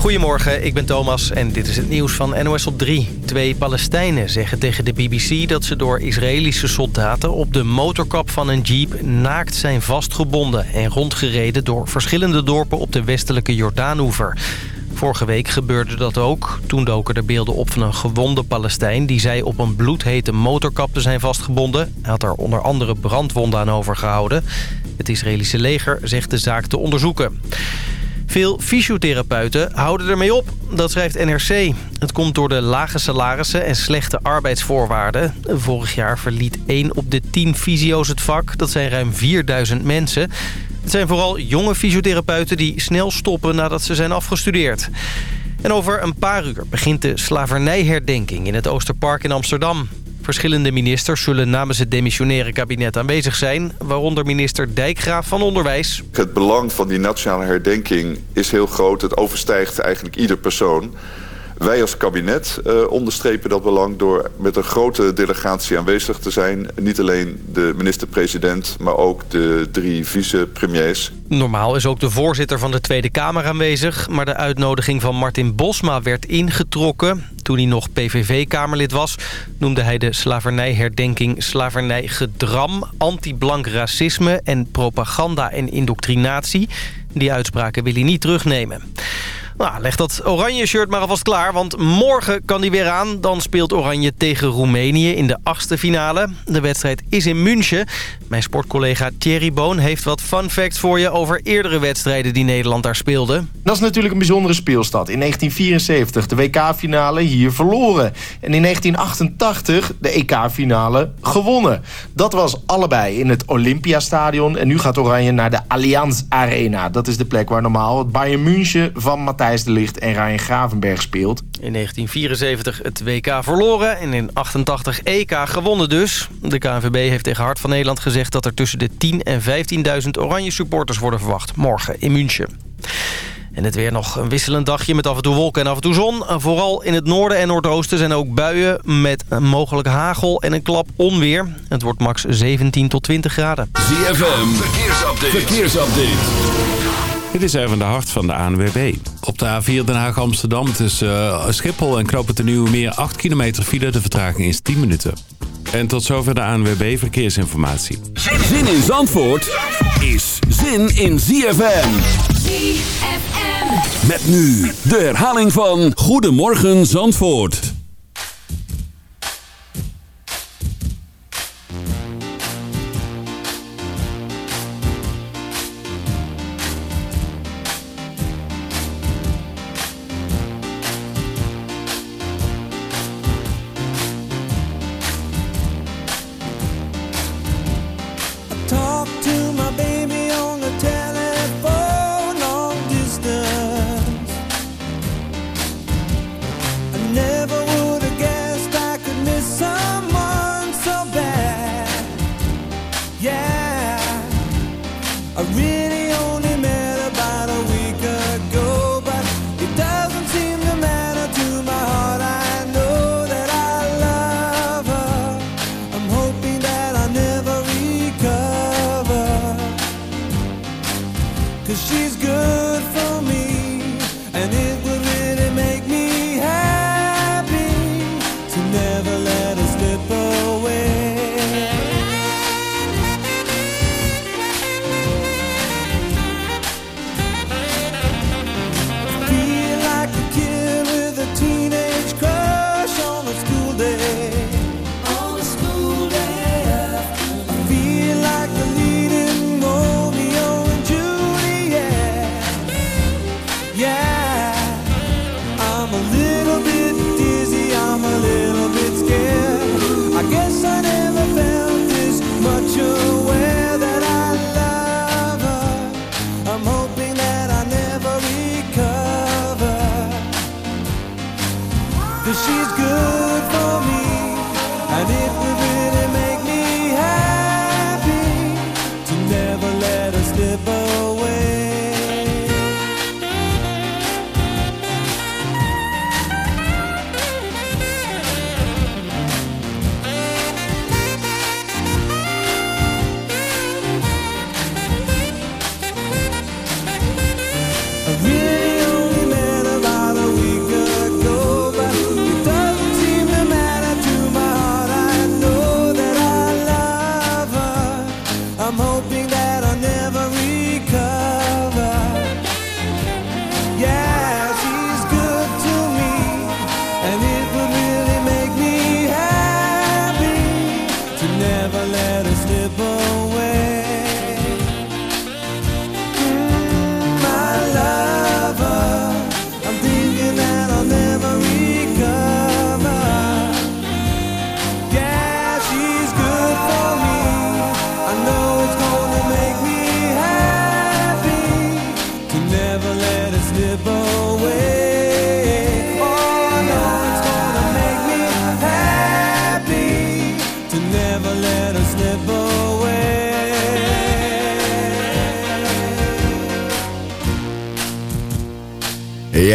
Goedemorgen, ik ben Thomas en dit is het nieuws van NOS op 3. Twee Palestijnen zeggen tegen de BBC dat ze door Israëlische soldaten... op de motorkap van een jeep naakt zijn vastgebonden... en rondgereden door verschillende dorpen op de westelijke Jordaanoever. Vorige week gebeurde dat ook. Toen doken er beelden op van een gewonde Palestijn... die zei op een bloedhete motorkap te zijn vastgebonden. Hij had er onder andere brandwonden aan overgehouden. Het Israëlische leger zegt de zaak te onderzoeken. Veel fysiotherapeuten houden ermee op, dat schrijft NRC. Het komt door de lage salarissen en slechte arbeidsvoorwaarden. Vorig jaar verliet 1 op de 10 fysio's het vak. Dat zijn ruim 4000 mensen. Het zijn vooral jonge fysiotherapeuten die snel stoppen nadat ze zijn afgestudeerd. En over een paar uur begint de slavernijherdenking in het Oosterpark in Amsterdam. Verschillende ministers zullen namens het demissionaire kabinet aanwezig zijn... waaronder minister Dijkgraaf van Onderwijs. Het belang van die nationale herdenking is heel groot. Het overstijgt eigenlijk ieder persoon. Wij als kabinet uh, onderstrepen dat belang door met een grote delegatie aanwezig te zijn. Niet alleen de minister-president, maar ook de drie vicepremiers. Normaal is ook de voorzitter van de Tweede Kamer aanwezig... maar de uitnodiging van Martin Bosma werd ingetrokken. Toen hij nog PVV-kamerlid was, noemde hij de slavernijherdenking slavernijgedram... anti-blank racisme en propaganda en indoctrinatie. Die uitspraken wil hij niet terugnemen. Nou, leg dat oranje shirt maar alvast klaar, want morgen kan die weer aan. Dan speelt Oranje tegen Roemenië in de achtste finale. De wedstrijd is in München. Mijn sportcollega Thierry Boon heeft wat fun facts voor je... over eerdere wedstrijden die Nederland daar speelde. Dat is natuurlijk een bijzondere speelstad. In 1974 de WK-finale hier verloren. En in 1988 de EK-finale gewonnen. Dat was allebei in het Olympiastadion. En nu gaat Oranje naar de Allianz Arena. Dat is de plek waar normaal het Bayern München van Matthijs de Ligt en Ryan Gravenberg speelt. In 1974 het WK verloren en in 88 EK gewonnen dus. De KNVB heeft tegen Hart van Nederland gezegd... dat er tussen de 10 en 15.000 oranje supporters worden verwacht morgen in München. En het weer nog een wisselend dagje met af en toe wolken en af en toe zon. Vooral in het noorden en noordoosten zijn ook buien met mogelijk hagel en een klap onweer. Het wordt max 17 tot 20 graden. ZFM, verkeersupdate. verkeersupdate. Dit is even de hart van de ANWB. Op de A4 Den Haag-Amsterdam tussen uh, Schiphol en Knopen de Nieuwe Meer 8 kilometer file. De vertraging is 10 minuten. En tot zover de ANWB Verkeersinformatie. Zin in Zandvoort is zin in ZFM. ZFM. Met nu de herhaling van Goedemorgen Zandvoort.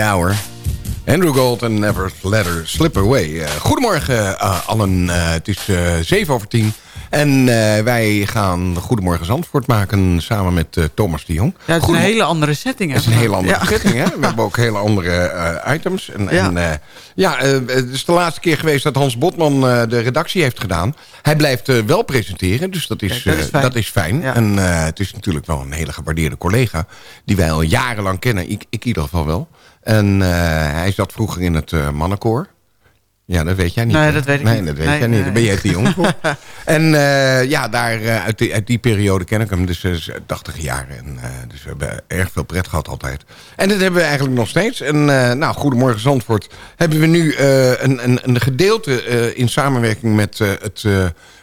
Ja hoor. Andrew Gold en Never Let Her Slip Away. Eh, goedemorgen uh, allen. Uh, het is zeven over tien. En wij gaan Goedemorgen Zandvoort maken samen met Thomas de Jong. Ja, het is een hele andere setting. Het is een hele andere ja. setting, hè? We hebben ook hele andere items. En, ja, en, ja het is de laatste keer geweest dat Hans Botman de redactie heeft gedaan. Hij blijft wel presenteren, dus dat is, Kijk, dat is fijn. Dat is fijn. Ja. En het is natuurlijk wel een hele gewaardeerde collega... die wij al jarenlang kennen. Ik, ik in ieder geval wel. En uh, hij zat vroeger in het uh, mannenkoor. Ja, dat weet jij niet. Nee, dat weet ik nee, niet. dat weet nee, jij nee, niet. Dan ben jij te jong voor. en uh, ja, daar, uit, die, uit die periode ken ik hem. Dus uh, 80 jaar. En, dus we hebben erg veel pret gehad altijd. En dat hebben we eigenlijk nog steeds. En nou, Goedemorgen Zandvoort hebben we nu een, een, een gedeelte in samenwerking met het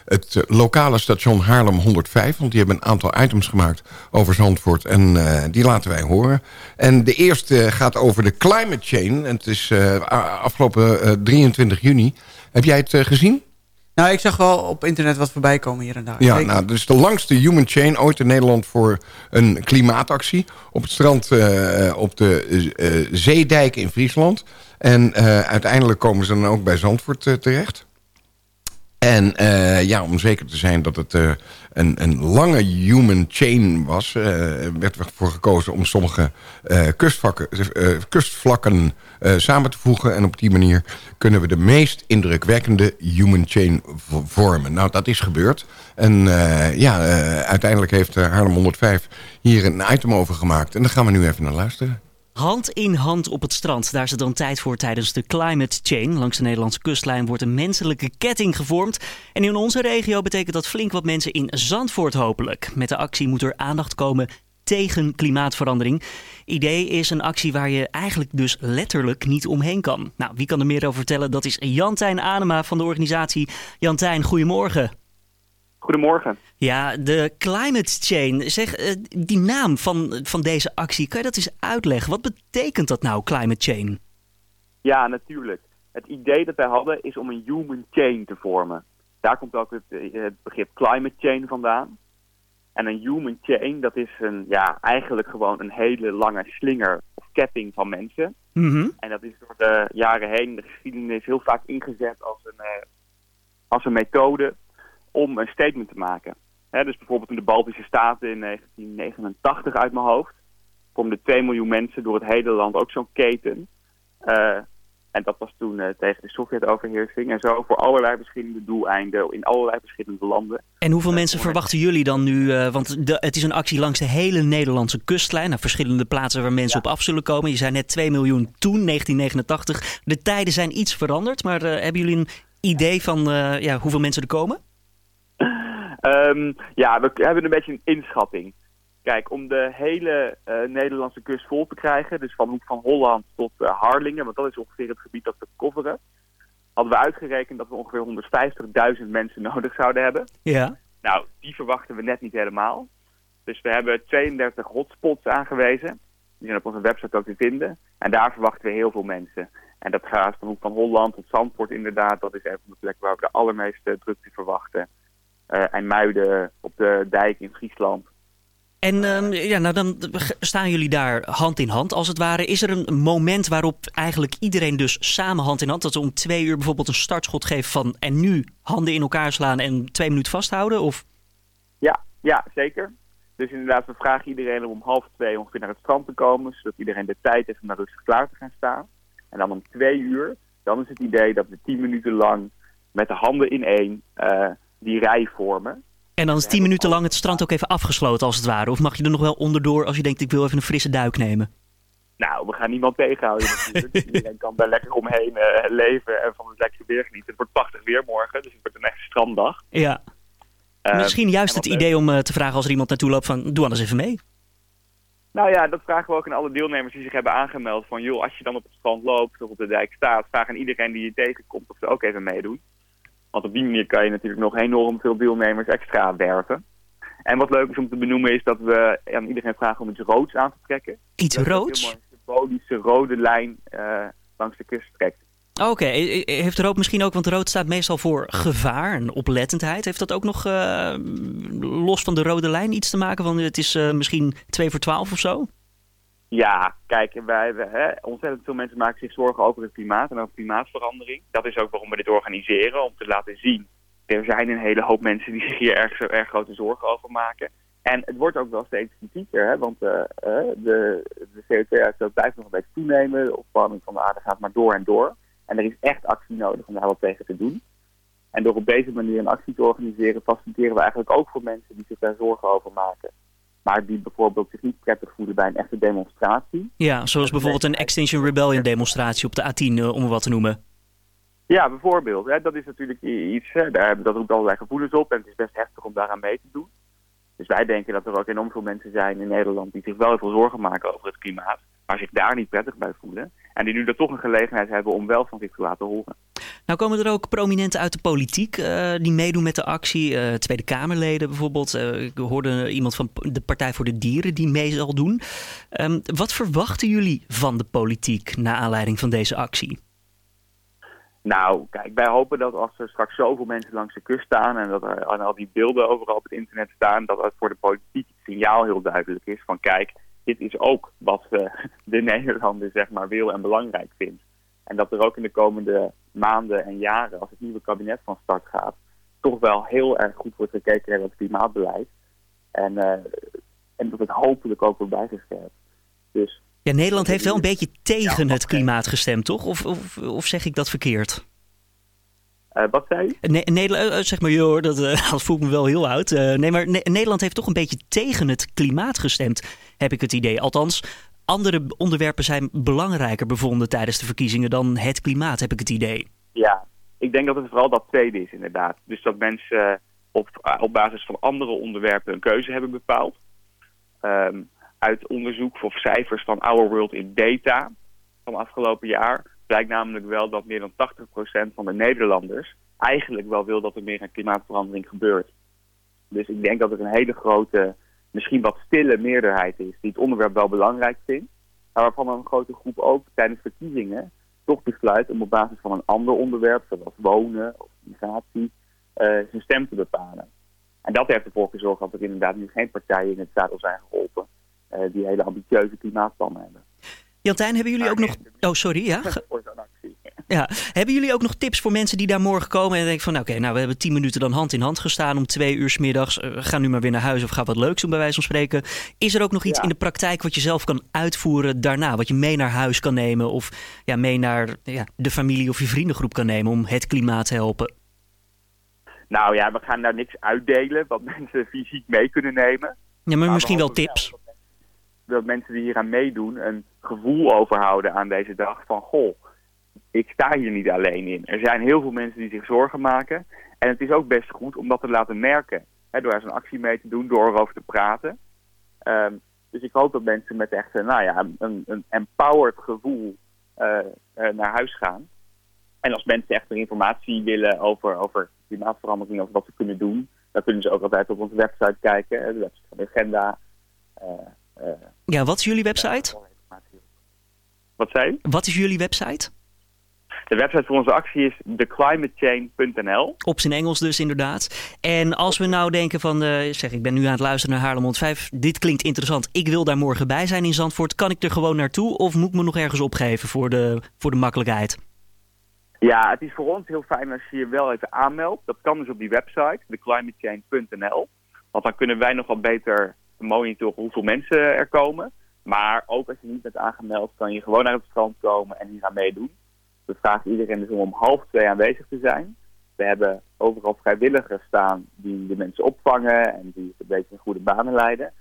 het lokale station Haarlem 105. Want die hebben een aantal items gemaakt over Zandvoort. En uh, die laten wij horen. En de eerste gaat over de climate chain. En het is uh, afgelopen uh, 23 juni. Heb jij het gezien? Nou, ik zag wel op internet wat voorbij komen hier en daar. Ja, nou, dus de langste human chain ooit in Nederland voor een klimaatactie. Op het strand op de Zeedijk in Friesland. En uiteindelijk komen ze dan ook bij Zandvoort terecht. En uh, ja, om zeker te zijn dat het uh, een, een lange human chain was... Uh, werd er voor gekozen om sommige kustvlakken samen te voegen. En op die manier kunnen we de meest indrukwekkende human chain vormen. Nou, dat is gebeurd. En ja, uiteindelijk heeft Haarlem 105 hier een item over gemaakt. En daar gaan we nu even naar luisteren. Hand in hand op het strand. Daar is het dan tijd voor tijdens de Climate Chain. Langs de Nederlandse kustlijn wordt een menselijke ketting gevormd. En in onze regio betekent dat flink wat mensen in Zandvoort hopelijk. Met de actie moet er aandacht komen tegen klimaatverandering. Idee is een actie waar je eigenlijk dus letterlijk niet omheen kan. Nou, wie kan er meer over vertellen? Dat is Jantijn Anema van de organisatie. Jantijn, goedemorgen. Goedemorgen. Ja, de Climate Chain. Zeg, uh, die naam van, van deze actie, kan je dat eens uitleggen? Wat betekent dat nou, Climate Chain? Ja, natuurlijk. Het idee dat wij hadden is om een human chain te vormen. Daar komt ook het, het begrip climate chain vandaan. En een human chain, dat is een, ja, eigenlijk gewoon een hele lange slinger of ketting van mensen. Mm -hmm. En dat is door de jaren heen, de geschiedenis, heel vaak ingezet als een, uh, als een methode om een statement te maken. He, dus bijvoorbeeld in de Baltische Staten in 1989 uit mijn hoofd vormden 2 miljoen mensen door het hele land ook zo'n keten. Uh, en dat was toen uh, tegen de Sovjet-overheersing. En zo voor allerlei verschillende doeleinden in allerlei verschillende landen. En hoeveel uh, mensen verwachten jullie dan nu? want de, het is een actie langs de hele Nederlandse kustlijn. Naar verschillende plaatsen waar mensen ja. op af zullen komen. Je zei net 2 miljoen toen, 1989. De tijden zijn iets veranderd. Maar hebben jullie een idee van ja, hoeveel mensen er komen? Um, ja, we hebben een beetje een inschatting. Kijk, om de hele uh, Nederlandse kust vol te krijgen, dus van Hoek van Holland tot uh, Harlingen, want dat is ongeveer het gebied dat we coveren, hadden we uitgerekend dat we ongeveer 150.000 mensen nodig zouden hebben. Ja. Nou, die verwachten we net niet helemaal. Dus we hebben 32 hotspots aangewezen. Die zijn op onze website ook te vinden. En daar verwachten we heel veel mensen. En dat gaat van Hoek van Holland tot Zandvoort inderdaad. Dat is een van de plekken waar we de allermeeste drukte verwachten. Uh, en Muiden op de dijk in Friesland. En uh, ja, nou dan staan jullie daar hand in hand als het ware. Is er een moment waarop eigenlijk iedereen dus samen hand in hand... dat ze om twee uur bijvoorbeeld een startschot geeft van... en nu handen in elkaar slaan en twee minuten vasthouden? Of? Ja, ja, zeker. Dus inderdaad, we vragen iedereen om om half twee ongeveer naar het strand te komen... zodat iedereen de tijd heeft om daar rustig klaar te gaan staan. En dan om twee uur, dan is het idee dat we tien minuten lang met de handen in één... Uh, die rij vormen. En dan is tien minuten lang het strand ook even afgesloten als het ware? Of mag je er nog wel onderdoor als je denkt ik wil even een frisse duik nemen? Nou, we gaan niemand tegenhouden natuurlijk. Iedereen kan daar lekker omheen uh, leven en van het lekkere weer genieten. Het wordt prachtig weer morgen, dus het wordt een echt stranddag. Ja. Uh, Misschien juist het idee om uh, te vragen als er iemand naartoe loopt van doe anders even mee. Nou ja, dat vragen we ook aan alle deelnemers die zich hebben aangemeld. Van joh, als je dan op het strand loopt of op de dijk staat, vraag aan iedereen die je tegenkomt of ze ook even meedoen. Want op die manier kan je natuurlijk nog enorm veel deelnemers extra werven. En wat leuk is om te benoemen is dat we aan iedereen vragen om iets roods aan te trekken. Iets dat roods? symbolische rode lijn eh, langs de kust trekt. Oké, e- e- heeft rood misschien ook, want rood staat meestal voor gevaar en oplettendheid. Heeft dat ook nog eh, los van de rode lijn iets te maken? Want het is eh, misschien 2 voor 12 of zo? Ja, kijk, wij, hè, ontzettend veel mensen maken zich zorgen over het klimaat en over klimaatverandering. Dat is ook waarom we dit organiseren, om te laten zien. Er zijn een hele hoop mensen die zich hier erg, erg grote zorgen over maken. En het wordt ook wel steeds kritieker, hè, want eh, eh, de, de CO2-uitstoot blijft nog een beetje toenemen. De opwarming van de aarde gaat maar door en door. En er is echt actie nodig om daar wat tegen te doen. En door op deze manier een actie te organiseren, faciliteren we eigenlijk ook voor mensen die zich daar zorgen over maken. Maar die bijvoorbeeld zich niet prettig voelen bij een echte demonstratie. Ja, zoals bijvoorbeeld een Extinction Rebellion demonstratie op de A10, eh, om het wat te noemen. Ja, bijvoorbeeld. Hè, dat is natuurlijk iets, hè, daar, hebben- dat roept allerlei gevoelens op en het is best heftig om daaraan mee te doen. Dus wij denken dat er ook enorm veel mensen zijn in Nederland die zich wel heel veel zorgen maken over het klimaat, maar zich daar niet prettig bij voelen. En die nu er toch een gelegenheid hebben om wel van zich te laten horen. Nou komen er ook prominenten uit de politiek eh, die meedoen met de actie. eh, Tweede Kamerleden bijvoorbeeld. Eh, ik hoorde iemand van de Partij voor de Dieren die mee zal doen. Ehm, wat verwachten jullie van de politiek na aanleiding van deze actie? Nou, kijk, wij hopen dat als er straks zoveel mensen langs de kust staan en dat er en al die beelden overal op het internet staan, dat het voor de politiek het signaal heel duidelijk is van kijk, dit is ook wat eh, de Nederlander zeg maar wil en belangrijk vindt. En dat er ook in de komende maanden en jaren, als het nieuwe kabinet van start gaat, toch wel heel erg goed wordt gekeken naar het klimaatbeleid. En, eh, en dat het hopelijk ook wordt bijgescherpt. Dus Ja, Nederland heeft wel een beetje tegen het klimaat gestemd, toch? Of, of, of zeg ik dat verkeerd? Eh, wat zei je? Ne Nederland, eh, zeg maar, joh, dat, eh, dat voelt me wel heel oud. Eh, nee, maar Ne- Nederland heeft toch een beetje tegen het klimaat gestemd, heb ik het idee. Althans, andere onderwerpen zijn belangrijker bevonden tijdens de verkiezingen dan het klimaat, heb ik het idee. Ja, ik denk dat het vooral dat tweede is inderdaad. Dus dat mensen eh, op, eh, op basis van andere onderwerpen een keuze hebben bepaald. Ehm, uit onderzoek of cijfers van Our World in Data van afgelopen jaar blijkt namelijk wel dat meer dan 80% van de Nederlanders eigenlijk wel wil dat er meer aan klimaatverandering gebeurt. Dus ik denk dat er een hele grote, misschien wat stille meerderheid is die het onderwerp wel belangrijk vindt. Maar waarvan een grote groep ook tijdens verkiezingen toch besluit om op basis van een ander onderwerp, zoals wonen of migratie, eh, zijn stem te bepalen. En dat heeft ervoor gezorgd dat er inderdaad nu geen partijen in het zadel zijn geholpen eh, die hele ambitieuze klimaatplannen hebben. Jantijn, hebben jullie ook nog... Oh, sorry, ja? Ja. Hebben jullie ook nog tips voor mensen die daar morgen komen en denken van... Oké, nou, we hebben tien minuten dan hand in hand gestaan om twee uur 's middags. Eh, ga nu maar weer naar huis of ga wat leuks doen bij wijze van spreken. Is er ook nog iets Ja. in de praktijk wat je zelf kan uitvoeren daarna? Wat je mee naar huis kan nemen of ja, mee naar ja, de familie of je vriendengroep kan nemen om het klimaat te helpen? Nou ja, we gaan daar niks uitdelen wat mensen fysiek mee kunnen nemen. Ja, maar misschien wel tips. Dat mensen die hier aan meedoen een gevoel overhouden aan deze dag van goh, ik sta hier niet alleen in. Er zijn heel veel mensen die zich zorgen maken. En het is ook best goed om dat te laten merken. Hè, door aan zo'n actie mee te doen, door erover te praten. Ehm, dus ik hoop dat mensen met echt een, nou ja, een, een empowered gevoel eh, eh, naar huis gaan. En als mensen echt meer informatie willen over, over klimaatverandering, over wat ze kunnen doen, dan kunnen ze ook altijd op onze website kijken, de website van de agenda. Eh, eh, Ja, wat is jullie website? wat zei je? Wat is jullie website? De website voor onze actie is theclimatechain.nl. Op zijn Engels dus inderdaad. En als we nou denken van, eh, zeg ik ben nu aan het luisteren naar Haarlem 5. Dit klinkt interessant. Ik wil daar morgen bij zijn in Zandvoort. Kan ik er gewoon naartoe of moet ik me nog ergens opgeven voor de, voor de makkelijkheid? Ja, het is voor ons heel fijn als je je wel even aanmeldt. Dat kan dus op die website, theclimatechain.nl. Want dan kunnen wij nog wat beter monitoren hoeveel mensen er komen. Maar ook als je niet bent aangemeld, kan je gewoon naar het strand komen en hier aan meedoen. We vragen iedereen dus om om half twee aanwezig te zijn. We hebben overal vrijwilligers staan die de mensen opvangen en die een beetje in goede banen leiden.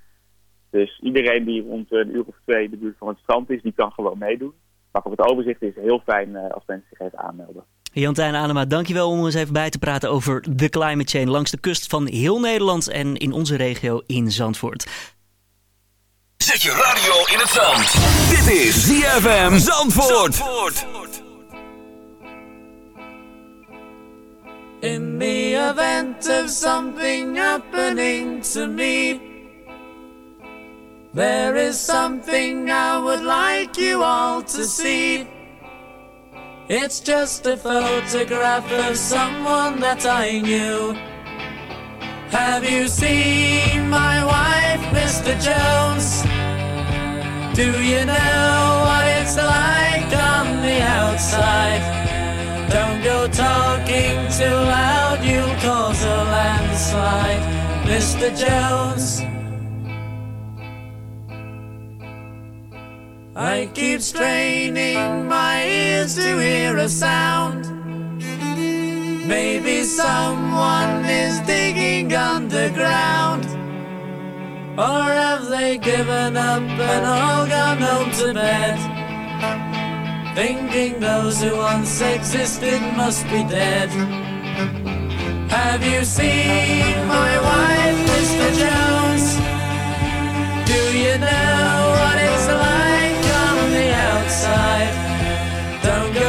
Dus iedereen die rond een uur of twee de buurt van het strand is, die kan gewoon meedoen. Maar op het overzicht is het heel fijn eh, als mensen zich even aanmelden. Jantijn Anema, dankjewel om eens even bij te praten over de climate change langs de kust van heel Nederland en in onze regio in Zandvoort. Zet je radio in het zand. Dit is ZFM Zandvoort. In the event of something happening to me, There is something I would like you all to see. It's just a photograph of someone that I knew. Have you seen my wife, Mr. Jones? Do you know what it's like on the outside? Don't go talking too loud, you'll cause a landslide, Mr. Jones. I keep straining my ears to hear a sound. Maybe someone is digging underground. Or have they given up and all gone home to bed? Thinking those who once existed must be dead. Have you seen my wife, Mr. Jones? Do you know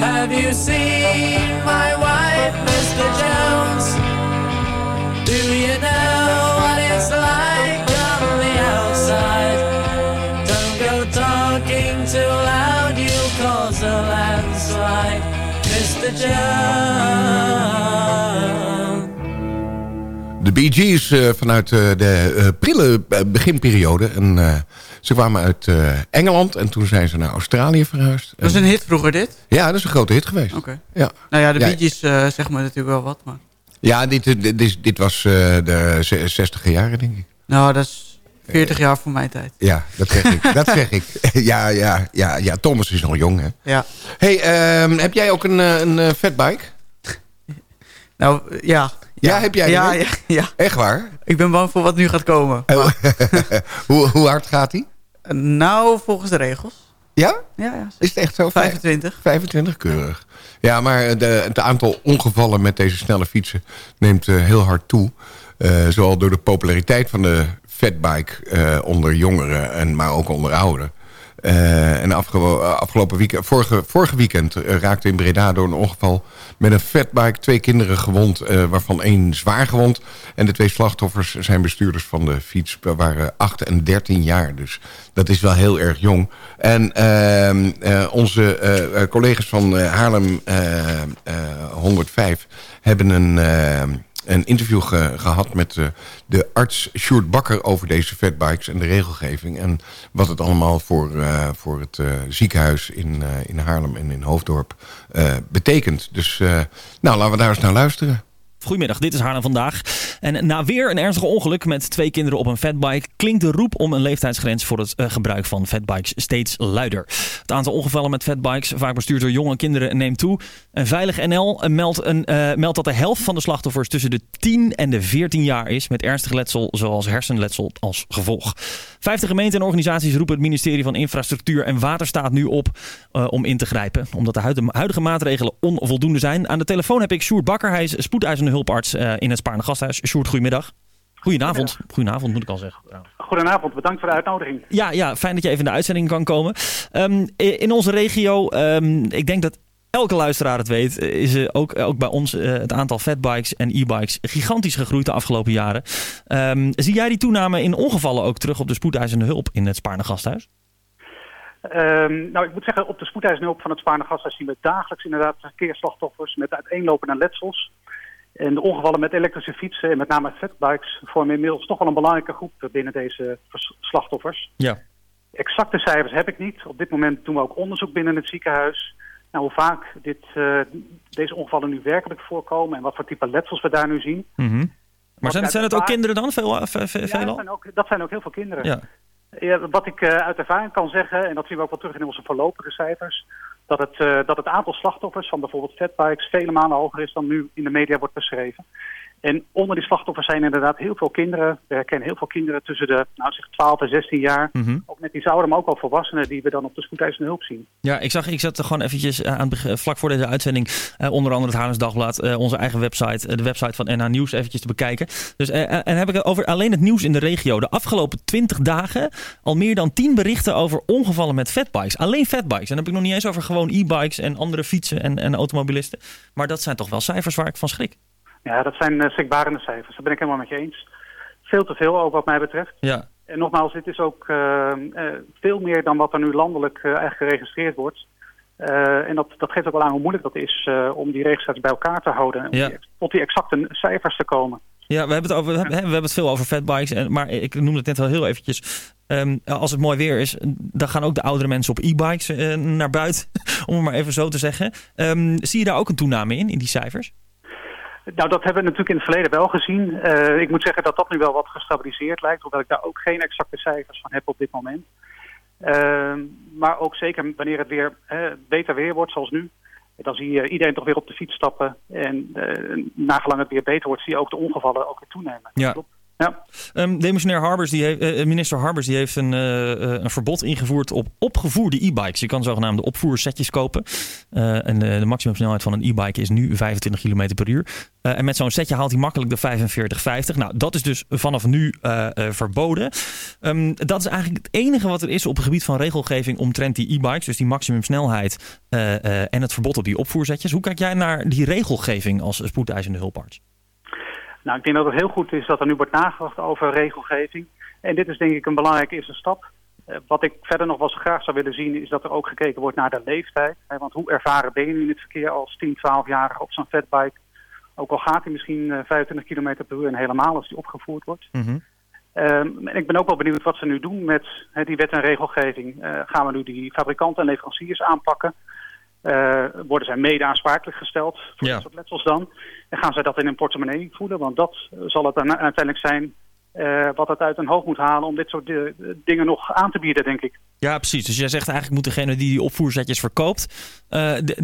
Have you seen my wife, Mr. Jones? Do you know what it's like on the outside? Don't go talking too loud, you'll cause a landslide, Mr. Jones. De Bee Gees eh, vanuit eh, de eh, prille beginperiode. En, ze kwamen uit Engeland en toen zijn ze naar Australië verhuisd. Dat is een hit vroeger dit? Ja, dat is een grote hit geweest. Oké. Ja. Nou ja, de. Bee Gees zeg maar natuurlijk wel wat, maar... Ja, dit, dit, dit, dit was de ze- 60 jaren, denk ik. Nou, dat is 40 jaar voor mijn tijd. Ja, dat zeg ik. dat zeg ik. Ja, ja, ja, ja, Thomas is nog jong, hè? Ja. hey, ehm, heb jij ook een, een fatbike? Nou, ja. Ja, heb jij Ja, die? ja, ja. Echt waar? Ik ben bang voor wat nu gaat komen. Oh, hoe, hoe hard gaat hij? Nou, volgens de regels. Ja? Ja, ja. Is het echt zo? 25. 25, keurig. Ja, maar de, het aantal ongevallen met deze snelle fietsen neemt eh, heel hard toe. Eh, zowel door de populariteit van de fatbike eh, onder jongeren, en, maar ook onder ouderen. Eh, en afge afgelopen weekend, vorige, vorige weekend eh, raakte in Breda door een ongeval met een fatbike twee kinderen gewond, eh, waarvan één zwaar gewond. En de twee slachtoffers zijn bestuurders van de fiets, waren 8 en 13 jaar. Dus dat is wel heel erg jong. En ehm, eh, onze eh, eh, collega's van eh, Haarlem eh, eh, 105 hebben een eh, een interview ge- gehad met eh, de arts Sjoerd Bakker over deze fatbikes en de regelgeving. En wat het allemaal voor, eh, voor het eh, ziekenhuis in, in Haarlem en in Hoofddorp betekent. Dus nou, laten we daar eens naar luisteren. Goedemiddag, dit is Haarlem vandaag. En na weer een ernstig ongeluk met twee kinderen op een fatbike... klinkt de roep om een leeftijdsgrens voor het eh, gebruik van fatbikes steeds luider. Het aantal ongevallen met fatbikes, vaak bestuurd door jonge kinderen, neemt toe. En Veilig NL meldt, een, eh, meldt dat de helft van de slachtoffers tussen de 10 en de 14 jaar is... met ernstig letsel zoals hersenletsel als gevolg. Vijftig gemeenten en organisaties roepen het ministerie van Infrastructuur en Waterstaat nu op eh, om in te grijpen. Omdat de huidige, maatregelen onvoldoende zijn. Aan de telefoon heb ik Sjoerd Bakker. Hij is spoedeisende hulparts eh, in het Spaarne Gasthuis. Sjoerd, goedemiddag. Goedenavond. Goedenavond moet ik al zeggen. Goedenavond, bedankt voor de uitnodiging. Ja, ja, fijn dat je even in de uitzending kan komen. Ehm, in onze regio, ehm, ik denk dat elke luisteraar het weet, eh, is ook, ook bij ons eh, het aantal fatbikes en e-bikes gigantisch gegroeid de afgelopen jaren. Ehm, zie jij die toename in ongevallen ook terug op de spoedeisende hulp in het Spaarne Gasthuis? Ehm, nou, ik moet zeggen, op de spoedeisende van het Spaarne Gasthuis zien we dagelijks inderdaad verkeersslachtoffers met uiteenlopende letsels. En de ongevallen met elektrische fietsen en met name fatbikes vormen inmiddels toch wel een belangrijke groep binnen deze slachtoffers. Ja. Exacte cijfers heb ik niet. Op dit moment doen we ook onderzoek binnen het ziekenhuis. Nou, hoe vaak dit, eh, deze ongevallen nu werkelijk voorkomen en wat voor type letsels we daar nu zien. Mhm. Maar zijn, zijn het ook kinderen dan? Veel, ve- ve- Ja, veelal? dat, zijn ook, dat zijn ook heel veel kinderen. Ja. Ja, wat ik eh, uit ervaring kan zeggen, en dat zien we ook wel terug in onze voorlopige cijfers, dat het, eh, dat het aantal slachtoffers van bijvoorbeeld fatbikes vele malen hoger is dan nu in de media wordt beschreven. En onder die slachtoffers zijn inderdaad heel veel kinderen. We herkennen heel veel kinderen tussen de nou, zeg 12 en 16 jaar. Mhm. Ook net iets ouder, maar ook al volwassenen die we dan op de spoedeisende hulp zien. Ja, ik zag, ik zat er gewoon eventjes eh, aan vlak voor deze uitzending, eh, onder andere het Haarlems Dagblad, eh, onze eigen website, eh, de website van NH Nieuws eventjes te bekijken. Dus, eh, eh, en heb ik over alleen het nieuws in de regio. De afgelopen 20 dagen al meer dan 10 berichten over ongevallen met fatbikes. Alleen fatbikes. En dan heb ik nog niet eens over gewoon e-bikes en andere fietsen en, en automobilisten. Maar dat zijn toch wel cijfers waar ik van schrik. Ja, dat zijn uh, schrikbarende cijfers. Dat ben ik helemaal met je eens. Veel te veel ook wat mij betreft. Ja. En nogmaals, dit is ook uh, uh, veel meer dan wat er nu landelijk eigenlijk geregistreerd wordt. en dat, dat geeft ook wel aan hoe moeilijk dat is om die registraties bij elkaar te houden. Ja. die, tot die exacte cijfers te komen. Ja, we hebben het, over, we hebben, we hebben het veel over fatbikes. En, maar ik noemde het net al heel eventjes. Ehm, als het mooi weer is, dan gaan ook de oudere mensen op e-bikes eh, naar buiten. Om het maar even zo te zeggen. Ehm, zie je daar ook een toename in, in die cijfers? Nou, dat hebben we natuurlijk in het verleden wel gezien. Eh, ik moet zeggen dat dat nu wel wat gestabiliseerd lijkt, hoewel ik daar ook geen exacte cijfers van heb op dit moment. Uh, maar ook zeker wanneer het weer beter weer wordt, zoals nu, dan zie je iedereen toch weer op de fiets stappen. En uh, nagelang het weer beter wordt, zie je ook de ongevallen ook weer toenemen. Ja. Klopt. Ja. Demissionair Harbers, die heeft, uh, minister Harbers die heeft een, uh, een verbod ingevoerd op opgevoerde e-bikes. Je kan zogenaamde opvoersetjes kopen. En de maximumsnelheid van een e-bike is nu 25 km per uur. en met zo'n setje haalt hij makkelijk de 45, 50. Nou, dat is dus vanaf nu verboden. Um, dat is eigenlijk het enige wat er is op het gebied van regelgeving omtrent die e-bikes. Dus die maximumsnelheid en het verbod op die opvoersetjes. Hoe kijk jij naar die regelgeving als spoedeisende hulparts? Nou, ik denk dat het heel goed is dat er nu wordt nagedacht over regelgeving. En dit is denk ik een belangrijke eerste stap. Uh, wat ik verder nog wel graag zou willen zien is dat er ook gekeken wordt naar de leeftijd. Hè, want hoe ervaren ben je nu in het verkeer als 10, 12-jarige op zo'n fatbike? Ook al gaat hij misschien uh, 25 km per uur en helemaal als die opgevoerd wordt. Mm -hmm. um, en ik ben ook wel benieuwd wat ze nu doen met die wet en regelgeving. Uh, gaan we nu die fabrikanten en leveranciers aanpakken? Uh, worden zij mede aansprakelijk gesteld voor ja. dit soort letsels dan? En gaan zij dat in hun portemonnee voelen? Want dat zal het dan uiteindelijk zijn uh, wat het uit hun hoofd moet halen om dit soort dingen nog aan te bieden, denk ik. Ja, precies. Dus jij zegt eigenlijk moet degene die die opvoerzetjes verkoopt,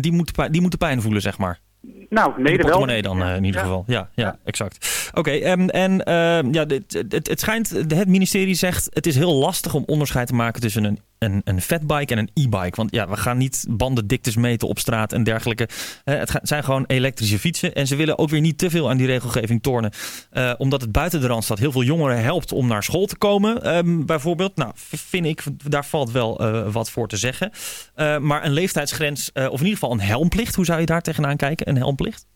die, moet, die moet de pijn voelen, zeg maar. Nou, mede wel. portemonnee dan in ieder ja. geval. Ja, ja, exact. Oké, okay, um, en uh, ja, het, het, het schijnt, het ministerie zegt, het is heel lastig om onderscheid te maken tussen een, een, een fatbike en een e-bike. Want ja, we gaan niet bandendiktes meten op straat en dergelijke. Het zijn gewoon elektrische fietsen. En ze willen ook weer niet te veel aan die regelgeving tornen. Uh, omdat het buiten de Randstad heel veel jongeren helpt om naar school te komen. Um, bijvoorbeeld, nou, vind ik, daar valt wel uh, wat voor te zeggen. maar een leeftijdsgrens, of in ieder geval een helmplicht. Hoe zou je daar tegenaan kijken, een helmplicht?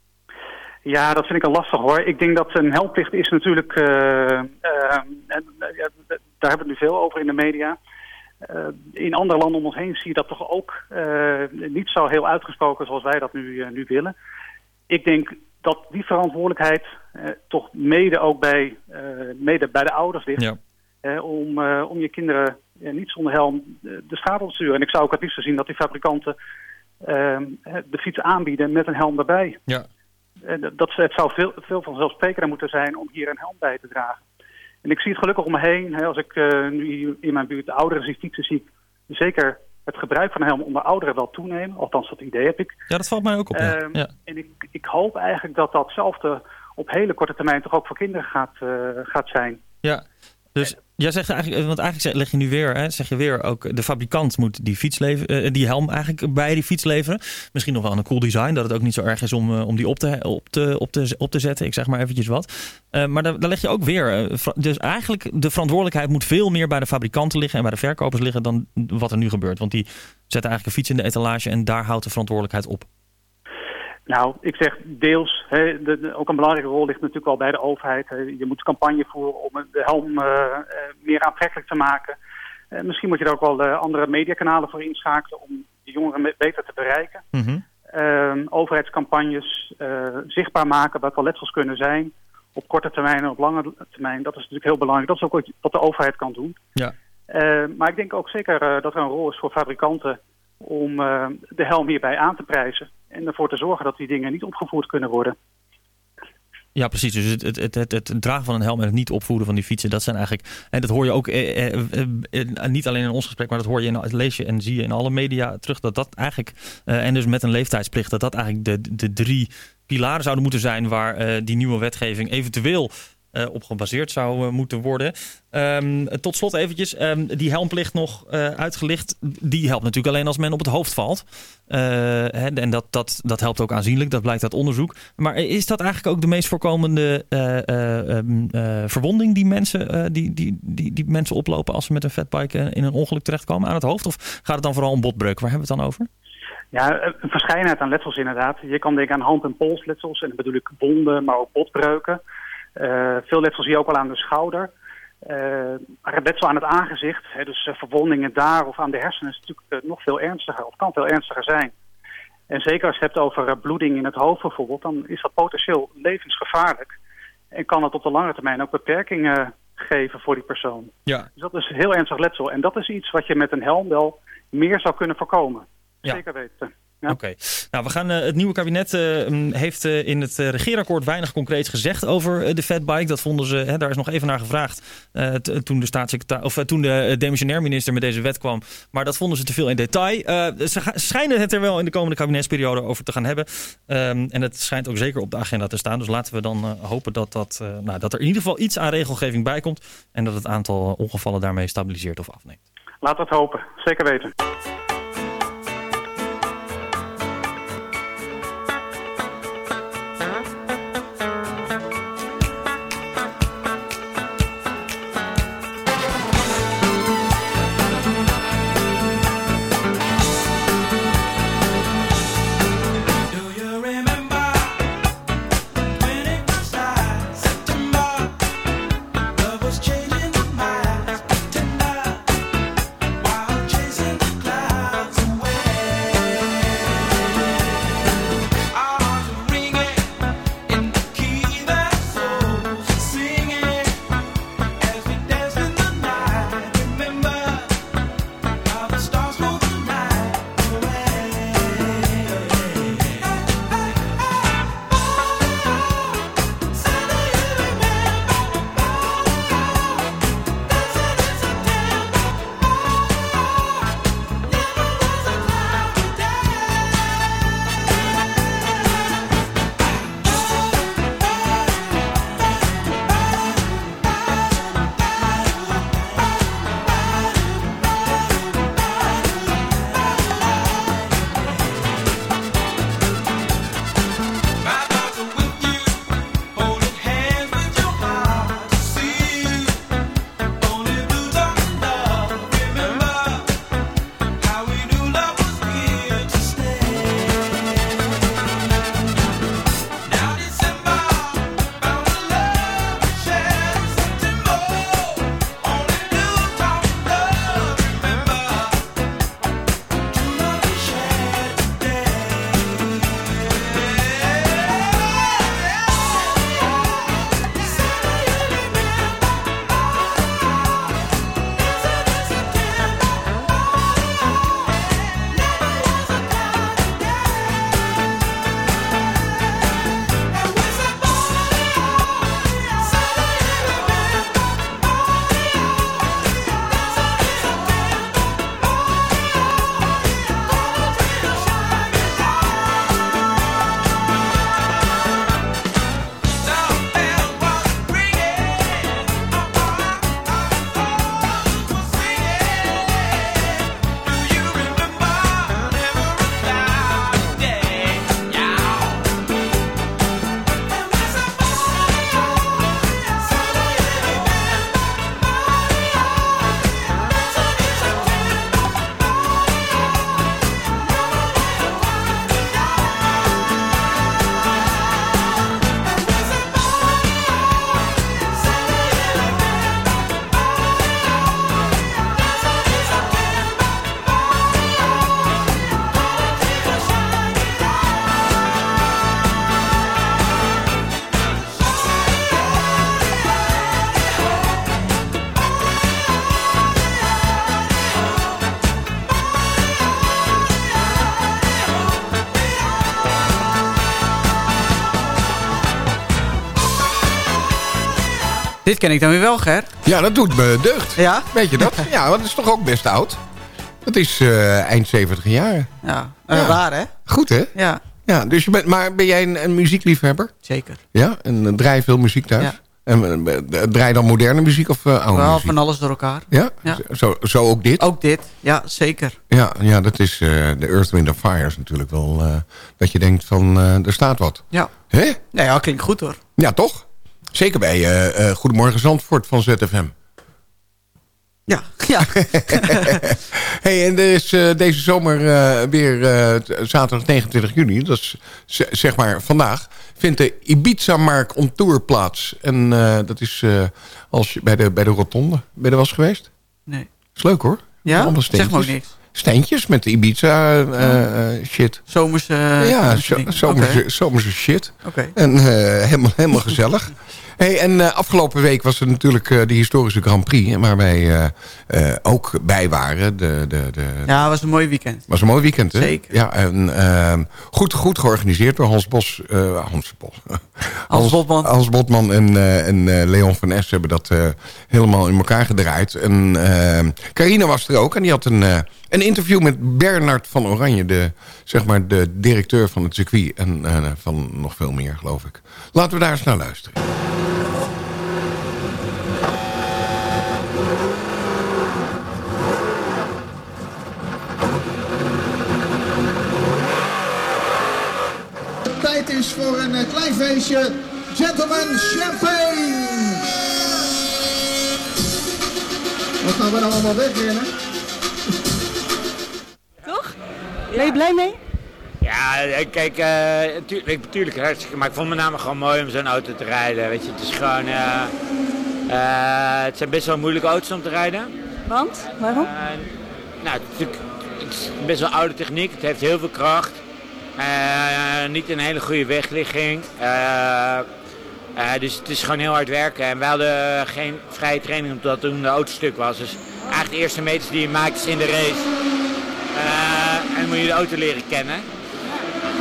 Ja, dat vind ik al lastig hoor. Ik denk dat een helmplicht is natuurlijk, daar hebben we het nu veel over in de media. Uh, in andere landen om ons heen zie je dat toch ook niet zo heel uitgesproken zoals wij dat nu, nu willen. Ik denk dat die verantwoordelijkheid toch mede ook bij, mede bij de ouders ligt. Ja. om, om je kinderen niet zonder helm de straat op te sturen. En ik zou ook het liefst zien dat die fabrikanten de fiets aanbieden met een helm erbij. Ja. Dat, het zou veel, veel vanzelfsprekender moeten zijn om hier een helm bij te dragen. En ik zie het gelukkig om me heen. Hè, als ik uh, nu in mijn buurt de ouderen zie fietsen, zie ik zeker het gebruik van een helm onder ouderen wel toenemen. Althans, dat idee heb ik. Ja, dat valt mij ook op. Ja. Ja. En ik, ik, hoop eigenlijk dat datzelfde op hele korte termijn toch ook voor kinderen gaat, uh, gaat zijn. Ja, dus jij zegt eigenlijk, want eigenlijk leg je nu weer, hè, zeg je weer ook, de fabrikant moet die fiets leveren, die helm eigenlijk bij die fiets leveren. Misschien nog wel een cool design, dat het ook niet zo erg is om, om die op te, op, te, op, te, op te zetten. Ik zeg maar eventjes wat. Maar daar, daar leg je ook weer, dus eigenlijk de verantwoordelijkheid moet veel meer bij de fabrikanten liggen en bij de verkopers liggen dan wat er nu gebeurt. Want die zetten eigenlijk een fiets in de etalage en daar houdt de verantwoordelijkheid op. Nou, ik zeg deels. Hè, de, de, ook een belangrijke rol ligt natuurlijk al bij de overheid. Hè. Je moet campagne voeren om de helm uh, uh, meer aantrekkelijk te maken. Uh, misschien moet je er ook wel andere mediakanalen voor inschakelen om de jongeren beter te bereiken. Mm -hmm. overheidscampagnes zichtbaar maken wat wel letsels kunnen zijn. Op korte termijn en op lange termijn. Dat is natuurlijk heel belangrijk. Dat is ook wat de overheid kan doen. Ja. maar ik denk ook zeker dat er een rol is voor fabrikanten om de helm hierbij aan te prijzen. En ervoor te zorgen dat die dingen niet opgevoerd kunnen worden. Ja, precies. Dus het, het, het, het, dragen van een helm en het niet opvoeren van die fietsen, dat zijn eigenlijk. En dat hoor je ook eh, eh, eh, niet alleen in ons gesprek, maar dat hoor je in, lees je en zie je in alle media terug. Dat dat eigenlijk, eh, en dus met een leeftijdsplicht, dat dat eigenlijk de, de drie pilaren zouden moeten zijn waar eh, die nieuwe wetgeving eventueel eh, op gebaseerd zou eh, moeten worden. Ehm, tot slot eventjes, ehm, die helmplicht nog eh, uitgelicht. Die helpt natuurlijk alleen als men op het hoofd valt. Eh, en dat, dat, dat helpt ook aanzienlijk, dat blijkt uit onderzoek. Maar is dat eigenlijk ook de meest voorkomende eh, eh, ehm, eh, verwonding die mensen, eh, die, die, die, die mensen oplopen als ze met een fatbike eh, in een ongeluk terechtkomen aan het hoofd? Of gaat het dan vooral om botbreuk? Waar hebben we het dan over? Ja, een verscheidenheid aan letsels inderdaad. Je kan denken aan hand- en polsletsels. En dan bedoel ik wonden, maar ook botbreuken. Eh, veel letsel zie je ook al aan de schouder. Eh, maar het letsel aan het aangezicht, hè, dus eh, verwondingen daar of aan de hersenen, is natuurlijk eh, nog veel ernstiger, of kan veel ernstiger zijn. En zeker als je het hebt over eh, bloeding in het hoofd bijvoorbeeld, dan is dat potentieel levensgevaarlijk. En kan dat op de lange termijn ook beperkingen geven voor die persoon. Ja. Dus dat is heel ernstig letsel. En dat is iets wat je met een helm wel meer zou kunnen voorkomen. Ja. Zeker weten. Ja. Oké. Nou, we gaan, eh, het nieuwe kabinet eh, mm, heeft eh, in het regeerakkoord weinig concreets gezegd over de fatbike. Dat vonden ze, hè, daar is nog even naar gevraagd toen de staatssecretaris of toen de demissionair minister met deze wet kwam. Maar dat vonden ze te veel in detail. Ze ga- schijnen het er wel in de komende kabinetsperiode over te gaan hebben. Ehm, en het schijnt ook zeker op de agenda te staan. Dus laten we dan hopen dat, dat, nou, dat er in ieder geval iets aan regelgeving bij komt. En dat het aantal ongevallen daarmee stabiliseert of afneemt. Laten we het hopen. Zeker weten. Dit ken ik dan weer wel, Ger. Ja, dat doet me deugd. Ja? Weet je dat? Ja, want dat is toch ook best oud. Dat is eh, eind 70 jaar. Ja, eh, waar hè? Goed hè? Ja. Ja, dus je bent, maar ben jij een, een muziekliefhebber? Zeker. Ja, en eh, draai je veel muziek thuis? Ja. En draai dan moderne muziek of eh, oude Wel muziek? van alles door elkaar. Ja? Ja. Zo, zo ook dit? Ook dit, ja, zeker. Ja, ja dat is de Earth, Wind Fire is natuurlijk wel... dat je denkt van, er staat wat. Ja. Hè? Nee, ja, klinkt goed hoor. Ja, toch? Zeker bij eh, eh, Goedemorgen Zandvoort van ZFM. Ja, ja. hey, en er is eh, deze zomer eh, weer eh, zaterdag 29 juni, dat is zeg maar vandaag, vindt de Ibiza-mark on tour plaats. En eh, dat is eh, als je, bij, de, bij de Rotonde. Ben je er eens geweest? Nee. Is leuk hoor. Ja? Zeg me ook niks. Steentjes met de Ibiza eh, eh, shit. Zomerse... ja, zomerse zomerse shit. En helemaal, helemaal gezellig. Hey, en eh, afgelopen week was er natuurlijk eh, de historische Grand Prix... waar wij eh, ook bij waren. De, de, de, Ja, het was een mooi weekend. was een mooi weekend, hè? Zeker. Ja, en ehm, goed, goed georganiseerd door Hans Bos. Hans Bos. Hans, Botman. Hans Botman en, en Leon van Es hebben dat helemaal in elkaar gedraaid. En ehm, Carina was er ook en die had een, een interview met Bernard van Oranje. De, zeg maar de directeur van het circuit. En van nog veel meer, geloof ik. Laten we daar eens naar luisteren. Tijd is voor een eh, klein feestje. Gentlemen, champagne! Wat gaan we nou allemaal wegrennen? Toch? Ben je blij mee? Ja, eh, kijk, eh, natuurlijk, natuurlijk hartstikke, maar ik vond het met name gewoon mooi om zo'n auto te rijden. Weet je, het is gewoon, het zijn best wel moeilijke auto's om te rijden. Want? Waarom? nou, het is, natuurlijk- het is best wel oude techniek, het heeft heel veel kracht. Eh, niet een hele goede wegligging. Eh, eh, dus het is gewoon heel hard werken. En wij hadden geen vrije training omdat toen de auto stuk was. Dus eigenlijk de eerste meters die je maakt is in de race. Eh, en dan moet je de auto leren kennen.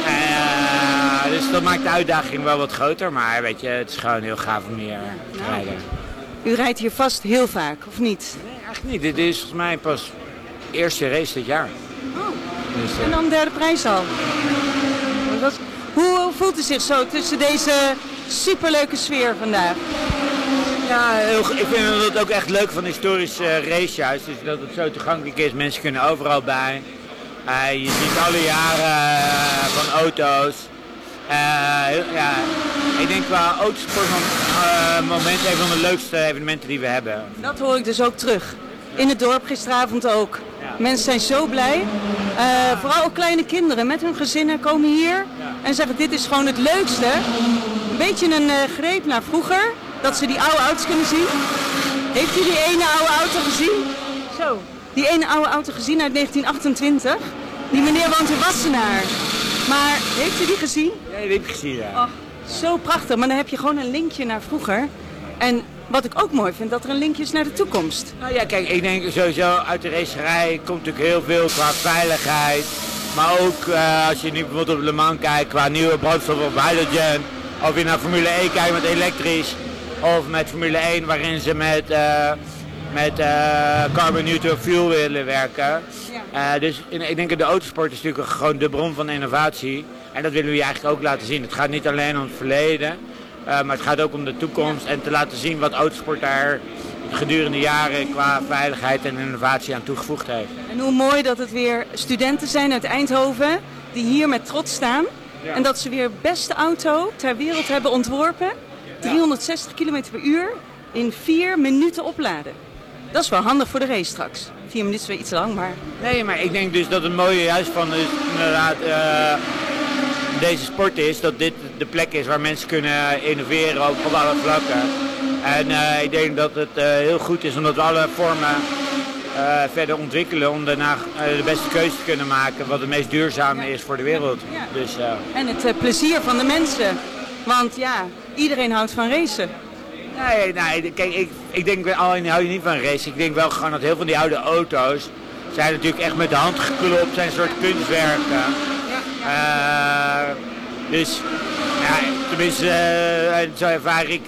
Eh, dus dat maakt de uitdaging wel wat groter. Maar weet je, het is gewoon heel gaaf om hier te rijden. U rijdt hier vast heel vaak, of niet? Nee, eigenlijk niet. Dit is volgens mij pas de eerste race dit jaar. Dus, eh, En dan derde prijs al. Hoe voelt u zich zo tussen deze superleuke sfeer vandaag? Ja, ik vind het ook echt leuk van historisch eh racehuis. Dus dat het zo toegankelijk is. Mensen kunnen overal bij. Eh, je ziet alle jaren eh, van auto's. Ja, ik denk qua autosport eh, moment een van de leukste evenementen die we hebben. Dat hoor ik dus ook terug. In het dorp gisteravond ook. Mensen zijn zo blij. Eh, vooral ook kleine kinderen met hun gezinnen komen hier en zeggen dit is gewoon het leukste. Een beetje een eh, greep naar vroeger, dat ze die oude auto's kunnen zien. Heeft u die ene oude auto gezien? Zo. Die ene oude auto gezien uit 1928? Die meneer woont in Wassenaar. Maar heeft u die gezien? Ja, die heb ik gezien, ja. Ach, zo prachtig. Maar dan heb je gewoon een linkje naar vroeger. En wat ik ook mooi vind, dat er een linkje is naar de toekomst. Nou ja, kijk, ik denk sowieso uit de racerij komt natuurlijk heel veel qua veiligheid. Maar ook eh, als je nu bijvoorbeeld op Le Mans kijkt qua nieuwe brandstof of hydrogen. Of je naar Formule 1 kijkt met elektrisch. Of met Formule 1 waarin ze met, eh, met eh, carbon neutral fuel willen werken. Eh, dus in- ik denk dat de autosport is natuurlijk gewoon de bron van innovatie. En dat willen we je eigenlijk ook laten zien. Het gaat niet alleen om het verleden. Eh, maar het gaat ook om de toekomst en te laten zien wat autosport daar gedurende jaren qua veiligheid en innovatie aan toegevoegd heeft. En hoe mooi dat het weer studenten zijn uit Eindhoven die hier met trots staan. En dat ze weer beste auto ter wereld hebben ontworpen. 360 km per uur in vier minuten opladen. Dat is wel handig voor de race straks. Vier minuten is weer iets lang, maar... Nee, maar ik denk dus dat het mooie juist van dus inderdaad eh, deze sport is dat dit de plek is waar mensen kunnen innoveren op, op alle vlakken. En eh, ik denk dat het eh, heel goed is omdat we alle vormen eh, verder ontwikkelen om daarna eh, de beste keuze te kunnen maken wat het meest duurzame is voor de wereld. Dus, eh, En het eh, plezier van de mensen. Want ja, iedereen houdt van racen. Nee, nee, kijk, ik, ik denk wel- alleen hou je niet van race. Ik denk wel gewoon dat heel veel van die oude auto's zijn natuurlijk echt met de hand geklopt, zijn een soort kunstwerken. Eh, dus, ja, tenminste, zo ervaar ik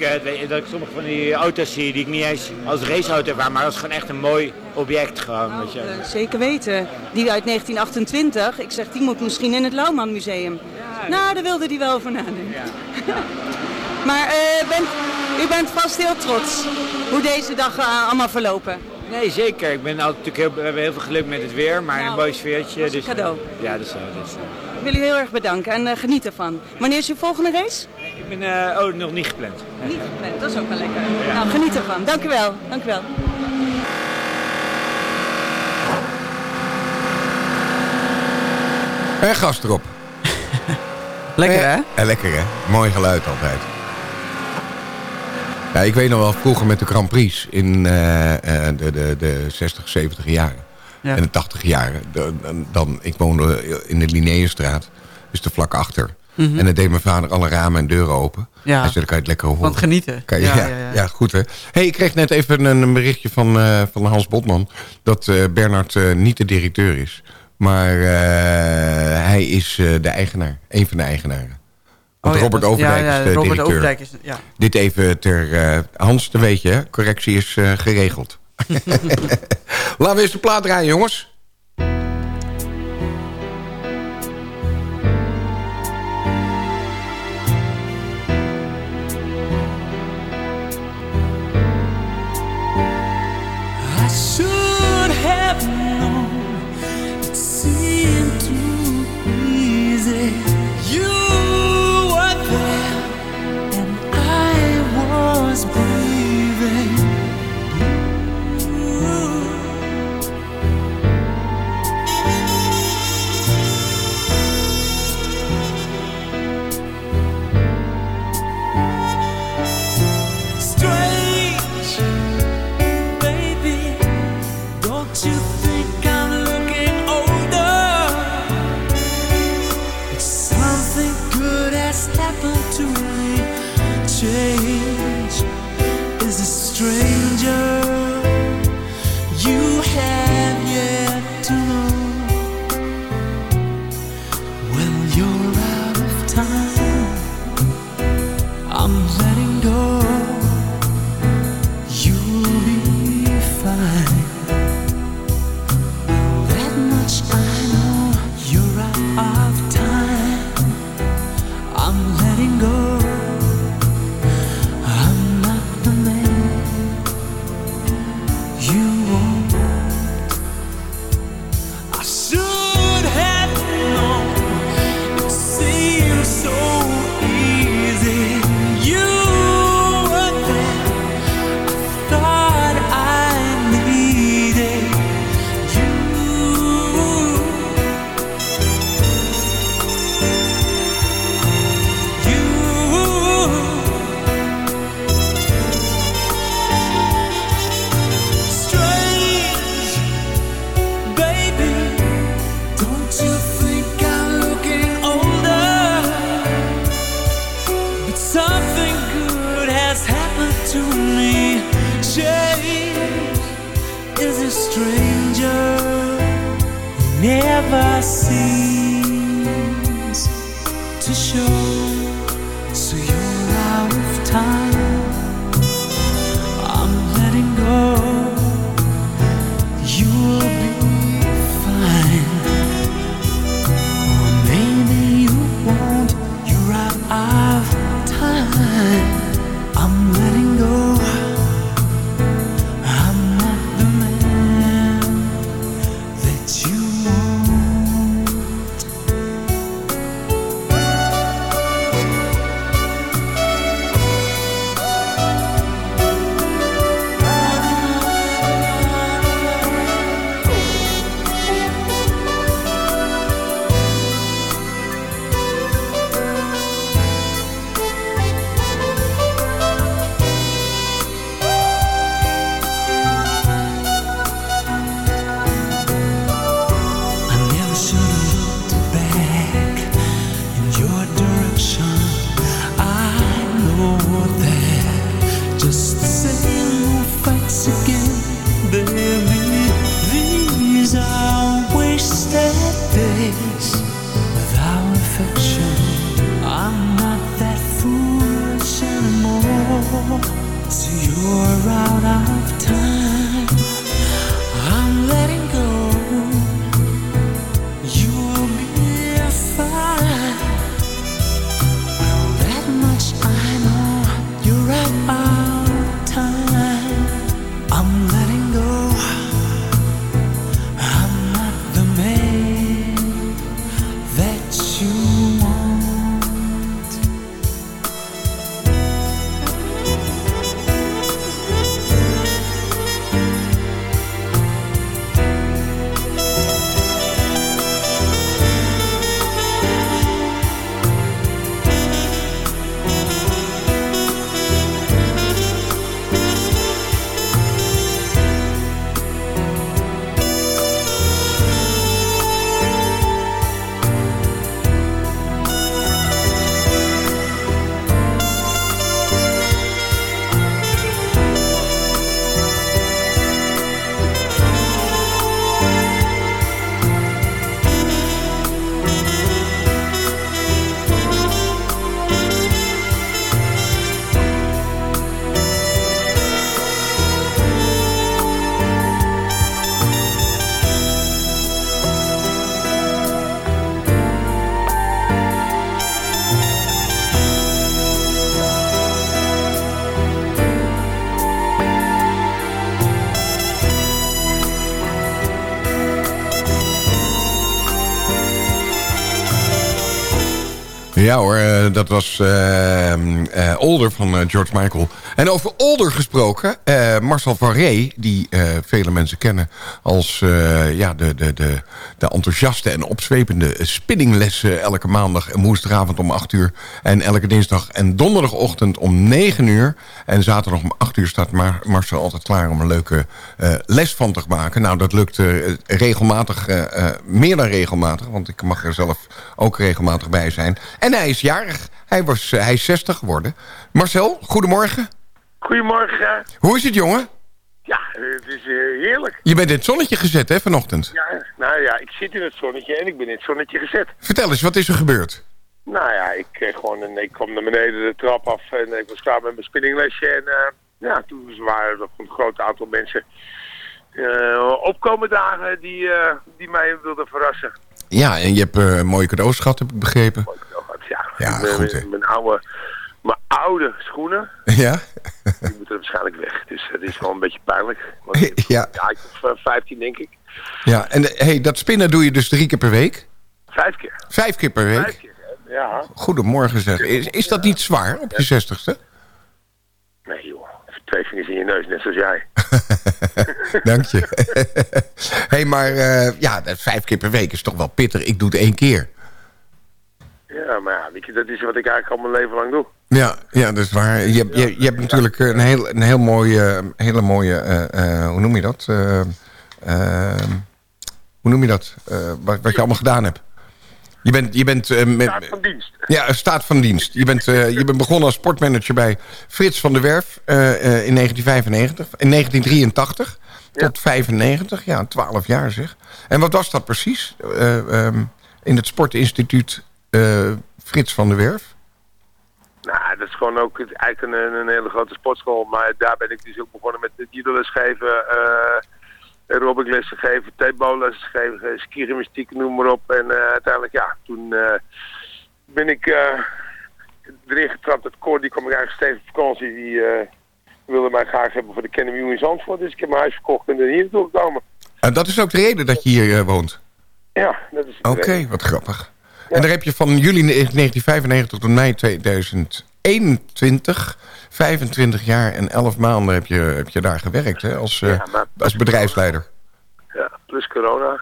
Dat ik sommige van die auto's zie die ik niet eens als raceauto ervaar, maar als gewoon echt een mooi object gewoon. weet je. Eh, Zeker weten. Die uit 1928, ik zeg die moet misschien in het Lauwman Museum. Nou, daar wilde hij wel over nadenken. maar eh, bent, u bent vast heel trots hoe deze dag allemaal verlopen. Nee, zeker. Ik ben altijd natuurlijk heel, we hebben heel veel geluk met het weer, maar een mooi sfeertje. Dus, cadeau. Ja, dat is zo. Dat is, Ik wil u heel erg bedanken en eh, geniet ervan. Wanneer is uw volgende race? ik ben eh, oh, nog niet gepland. Niet gepland, dat is ook wel lekker. Nou, geniet ervan. Dank u wel. Dank u wel. En gas erop. Lekker, hè? Ja, lekker hè. Mooi geluid altijd. Ja, ik weet nog wel vroeger met de Grand Prix in eh, eh, de, de, de 60, 70 jaren. Ja. En de 80 jaren. Dan, dan- ik woonde in de Linnaeusstraat. Dus er vlak achter. Mhm. En dan deed mijn vader alle ramen en deuren open. Ja. Hij zei, dan kan je het lekker horen. Want genieten. Je, Ja, ja, ja, ja. goed hè. hey, ik kreeg net even een, een berichtje van, eh, van Hans Botman... dat eh, Bernard niet de directeur is. Maar hij is de eigenaar. Een van de eigenaren. Want Oh ja, Robert Overdijk ja, ja, is de Robert directeur. Overdijk is- ja. Dit even ter... eh, Hans, dan weet je. Correctie is eh, geregeld. Laten we eens de plaat draaien jongens. Has happened to me. Change Ja hoor, eh, dat was eh, eh, Older van eh, George Michael. En over Older gesproken, eh, Marcel van Ree... die vele mensen kennen als ja, de, de, de, de enthousiaste en opzwepende spinninglessen... elke maandag en woensdagavond om 8 uur... en elke dinsdag en donderdagochtend om 9 uur. En zaterdag om 8 uur staat Mar Marcel altijd klaar om een leuke les van te maken. Nou, dat lukt regelmatig, meer dan regelmatig... want ik mag er zelf ook regelmatig bij zijn... En hij is jarig. Hij, was, eh, hij is 60 geworden. Marcel, goedemorgen. Goedemorgen. Hoe is het, jongen? Ja, het is eh, heerlijk. Je bent in het zonnetje gezet, hè, vanochtend? Ja, nou ja, ik zit in het zonnetje en ik ben in het zonnetje gezet. Vertel eens, wat is er gebeurd? Nou ja, ik, kreeg gewoon een, ik kwam naar beneden de trap af en ik was klaar met mijn spinninglesje. En eh, ja, toen waren er een groot aantal mensen eh, opkomen dagen die, eh, die mij wilden verrassen. Ja, en je hebt eh, mooie cadeaus gehad, heb ik begrepen. Ja, mijn, goed, hè. mijn, oude, mijn oude schoenen, Ja? die moeten waarschijnlijk weg. Dus dat is wel een beetje pijnlijk. Want Ja. ja, ik heb eh, 15 denk ik. Ja, en eh, hey, dat spinnen doe je dus drie keer per week? Vijf keer. Vijf keer per week? Vijf keer, ja. Goedemorgen zeg. Is, is dat niet zwaar op je zestigste? Nee joh, even twee vingers in je neus, net zoals jij. Dank je. hey, maar eh, ja, vijf keer per week is toch wel pittig. Ik doe het één keer. Ja, maar ja, weet je, dat is wat ik eigenlijk al mijn leven lang doe. Ja, ja, dat is waar. Je, hebt- je, je hebt natuurlijk een heel, een heel mooie, hele mooie, eh, eh, hoe noem je dat? Eh, hoe noem je dat? Wat, wat je allemaal gedaan hebt. Je bent, je bent met, Staat van dienst. ja, staat van dienst. Je bent, je bent begonnen als sportmanager bij Frits van der Werf in 1995, in 1983 tot 95. Ja, 12 jaar zeg. En wat was dat precies? Eh, ehm, in het sportinstituut eh, Frits van der Werf? Nou, dat is gewoon ook eigenlijk een, een hele grote sportschool. Maar daar ben ik dus ook begonnen met judo geven, eh aerobic lessen geven, tapeballes geven, skigymnastiek, noem maar op. En eh, uiteindelijk, ja, toen eh, ben ik eh, erin getrapt. Het koor, die kwam ik eigenlijk steeds op vakantie. Die eh, wilde mij graag hebben voor de Academy in Zandvoort. Dus ik heb mijn huis verkocht en ben hier naartoe gekomen. En dat is ook de reden dat je hier eh, woont? Ja, dat is Oké, wat grappig. En daar heb je van juli 1995 tot mei 2021... 25 jaar en 11 maanden heb je, heb je daar gewerkt hè, als, eh, Ja, maar- als bedrijfsleider. Ja, plus corona.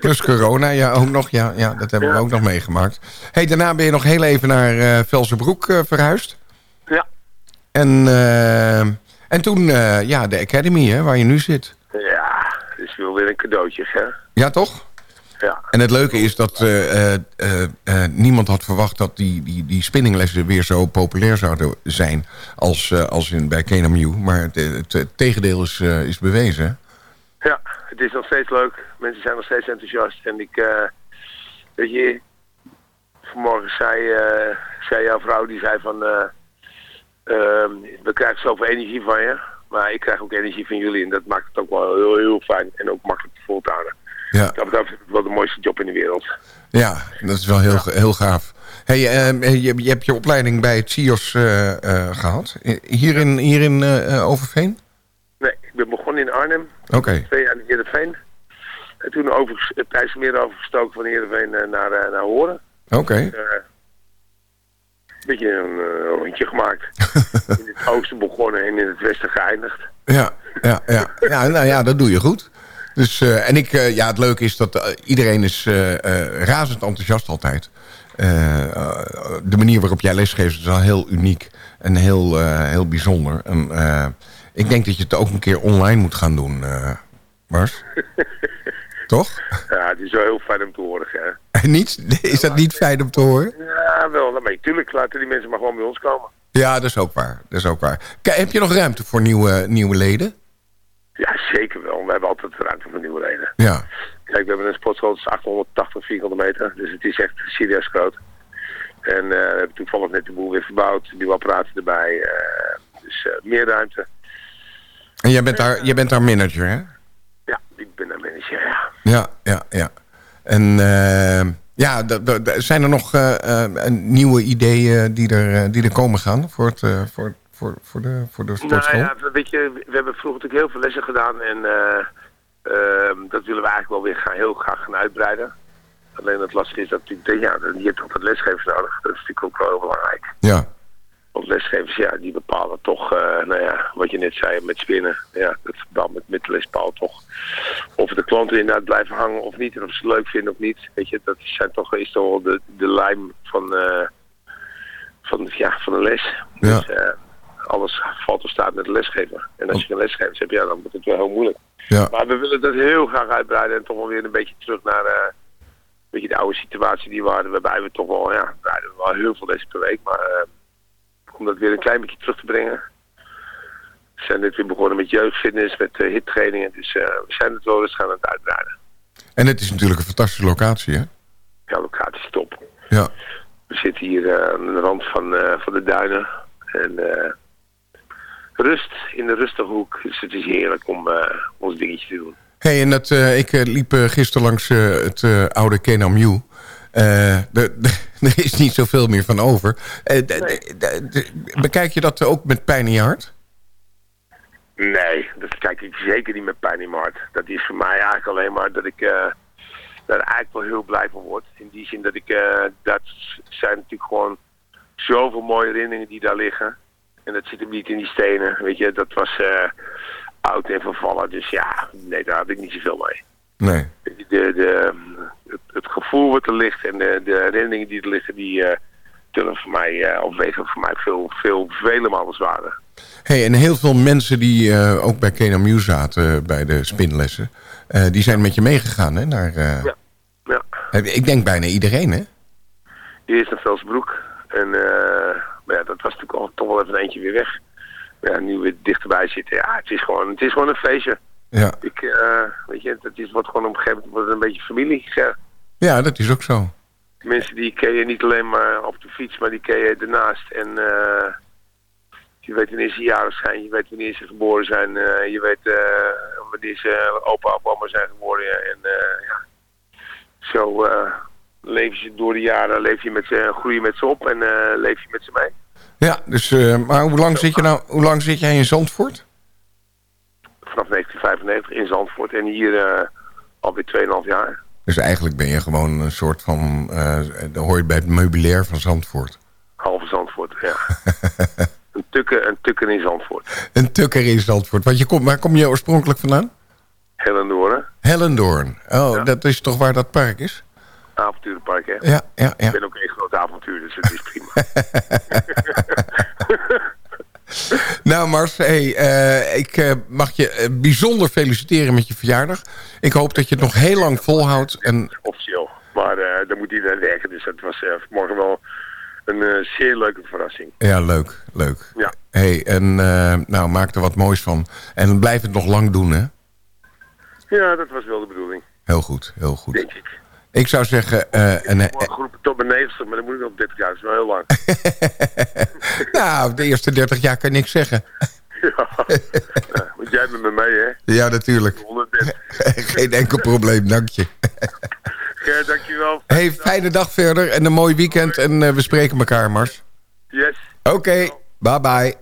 Plus corona, ja, ook nog. Ja, ja dat hebben we ook nog meegemaakt. Hey, daarna ben je nog heel even naar eh Velsenbroek eh, verhuisd. Ja. En, en toen, ja, de Academy, hè, waar je nu zit. Ja, dus wel weer een cadeautje, hè? Ja, toch? Ja. En het leuke is dat eh, eh, eh, niemand had verwacht dat die, die, die spinninglessen weer zo populair zouden zijn als, als in, bij KNMU. Maar het, het, het tegendeel is, is bewezen. Ja, het is nog steeds leuk. Mensen zijn nog steeds enthousiast. En ik, weet je, vanmorgen zei, zei jouw vrouw, die zei van, eh, ehm, we krijgen zoveel energie van je. Maar ik krijg ook energie van jullie. En dat maakt het ook wel heel, heel fijn. En ook makkelijk te vol te houden. Ja. Dat betreft wel de mooiste job in de wereld. Ja, dat is wel heel, heel gaaf. Hey, eh, je, je hebt je opleiding bij het CIOS eh, eh, gehad. Hier in, hier in eh, Overveen? Nee, ik ben begonnen in Arnhem. Oké. Twee jaar in Heerenveen. En toen over, het IJsselmeer overgestoken van Heerenveen naar, naar Horen. Oké. Eh, Een beetje een rondje gemaakt. in het oosten begonnen en in het westen geëindigd. Ja, ja, ja. ja, nou ja, dat doe je goed. Dus, eh, en ik, eh, ja, het leuke is dat eh, iedereen is razend enthousiast altijd. De manier waarop jij lesgeeft is wel heel uniek en heel, heel bijzonder. En, ik denk dat je het ook een keer online moet gaan doen, Mars. Toch? Ja, het is wel heel fijn om te horen. Hè. niet? Is dat niet fijn om te horen? Ja, wel. Maar natuurlijk laten die mensen maar gewoon bij ons komen. Ja, dat is ook waar. Dat is ook waar. Kijk, heb je nog ruimte voor nieuwe, nieuwe leden? Ja, zeker wel. We hebben altijd ruimte voor nieuwe leden. Ja. Kijk, we hebben een sportschool, dat is 880 vierkante meter. Dus het is echt serieus groot. En eh, we hebben toevallig net de boel weer verbouwd. Nieuwe apparaten erbij. eh, dus eh, meer ruimte. En jij bent daar, jij bent daar manager, hè? Ja, ik ben daar manager, ja. Ja, ja, ja. En ja, zijn er nog nieuwe ideeën die er, die er komen gaan voor, het, voor, voor, voor, de, voor de sportschool? Nou ja, weet je, we hebben vroeger natuurlijk heel veel lessen gedaan. En eh, ehm, dat willen we eigenlijk wel weer gaan, heel graag gaan uitbreiden. Alleen het lastige is dat natuurlijk, ja, je hebt altijd lesgevers nodig. Dat is natuurlijk ook wel heel belangrijk. Ja. Want lesgevers, ja, die bepalen toch, eh, nou ja, wat je net zei met spinnen. Ja, dat bepaalt met, met de les bepaalt toch of de klanten inderdaad blijven hangen of niet. En of ze het leuk vinden of niet. Weet je, dat zijn toch, is toch wel de, de lijm van, eh, van, ja, van de les. Ja. Dus alles valt of staat met de lesgever. En als je geen lesgevers hebt, ja, dan wordt het wel heel moeilijk. Ja. Maar we willen dat heel graag uitbreiden en toch wel weer een beetje terug naar eh, een beetje de oude situatie die we hadden. Waarbij we toch wel, ja, we hadden wel heel veel lessen per week. Maar eh, om dat weer een klein beetje terug te brengen. We zijn net weer begonnen met jeugdfitness, met uh, hittrainingen. Dus we zijn het wel eens gaan aan het uitbreiden. En het is natuurlijk een fantastische locatie, hè? Ja, locatie is top. Ja. We zitten hier aan de rand van, van de duinen. En eh, rust, in de rustige hoek. Dus het is heerlijk om eh, ons dingetje te doen. hey, en dat, eh, ik eh, liep gisteren langs het oude Kenamju. Eh, er is niet zoveel meer van over. Bekijk je dat ook met pijn in je hart? Nee, dat kijk ik zeker niet met pijn in mijn hart. Dat is voor mij eigenlijk alleen maar dat ik daar eigenlijk wel heel blij van word. In die zin dat ik, eh, dat zijn natuurlijk gewoon zoveel mooie herinneringen die daar liggen. En dat zit hem niet in die stenen, weet je. Dat was eh, oud en vervallen, dus ja, nee, daar had ik niet zoveel mee. Nee. De, de, het, het gevoel wat er ligt en de, de herinneringen die er liggen, die eh tillen voor mij, eh, of wegen voor mij veel, veel, vele malen zwaarder. Hey, en heel veel mensen die eh, ook bij Kenamju zaten eh, bij de spinlessen... eh, die zijn met je meegegaan, hè? Naar, eh, Ja. Ja. eh, Ik denk bijna iedereen, hè? Eerst naar Velsbroek. En eh, maar ja, dat was natuurlijk al toch wel even een eentje weer weg. Maar ja, nu we dichterbij zitten, ja, het is gewoon, het is gewoon een feestje. Ja. Ik, eh, weet je, het is, wordt gewoon op een gegeven moment wordt een beetje familie. Ger. Ja, dat is ook zo. Mensen die ken je niet alleen maar op de fiets, maar die ken je ernaast. En eh, je weet wanneer ze jarig zijn, je weet wanneer ze geboren zijn, eh, je weet wanneer ze opa of oma zijn geworden. En ja, zo eh leef je door de jaren, leef je met ze, groei je met ze op en eh, leef je met ze mee. Ja, dus, eh, maar hoe lang, zit je nou, hoe lang zit jij in Zandvoort? Vanaf 1995 in Zandvoort en hier eh, alweer 2,5 jaar. Dus eigenlijk ben je gewoon een soort van... dan hoor je bij het meubilair van Zandvoort. Halve Zandvoort, ja. een, tukker, een tukker in Zandvoort. Een tukker in Zandvoort. Want je komt, waar kom je oorspronkelijk vandaan? Hellendoorn, Hellendoorn. Oh, dat is toch waar dat park is? Avonturenpark, hè? Ja, ja, ja. Ik ben ook een groot avontuur, dus het is prima. Nou Mars, hey, eh, ik eh, mag je eh, bijzonder feliciteren met je verjaardag. Ik hoop dat je het nog heel lang volhoudt. En, Officieel. Maar eh daar moet iedereen werken, dus dat was morgen wel een zeer leuke verrassing. ja, leuk, leuk. Ja. Hey, en nou, maak er wat moois van. En blijf het nog lang doen, hè? Ja, dat was wel de bedoeling, Heel goed, heel goed. denk ik. Ik zou zeggen, eh, een, Morgen groepen tot mijn 90, maar dan moet ik nog op 30 jaar, dat is wel heel lang. nou, de eerste 30 jaar kan ik niks zeggen. ja. Want jij bent met mij, hè? Ja, natuurlijk. 100 bent. Geen enkel probleem, dank je. Ger, dankjewel. Hey, fijne dag verder en een mooi weekend. En eh, we spreken elkaar, Mars. Yes. Oké, bye bye.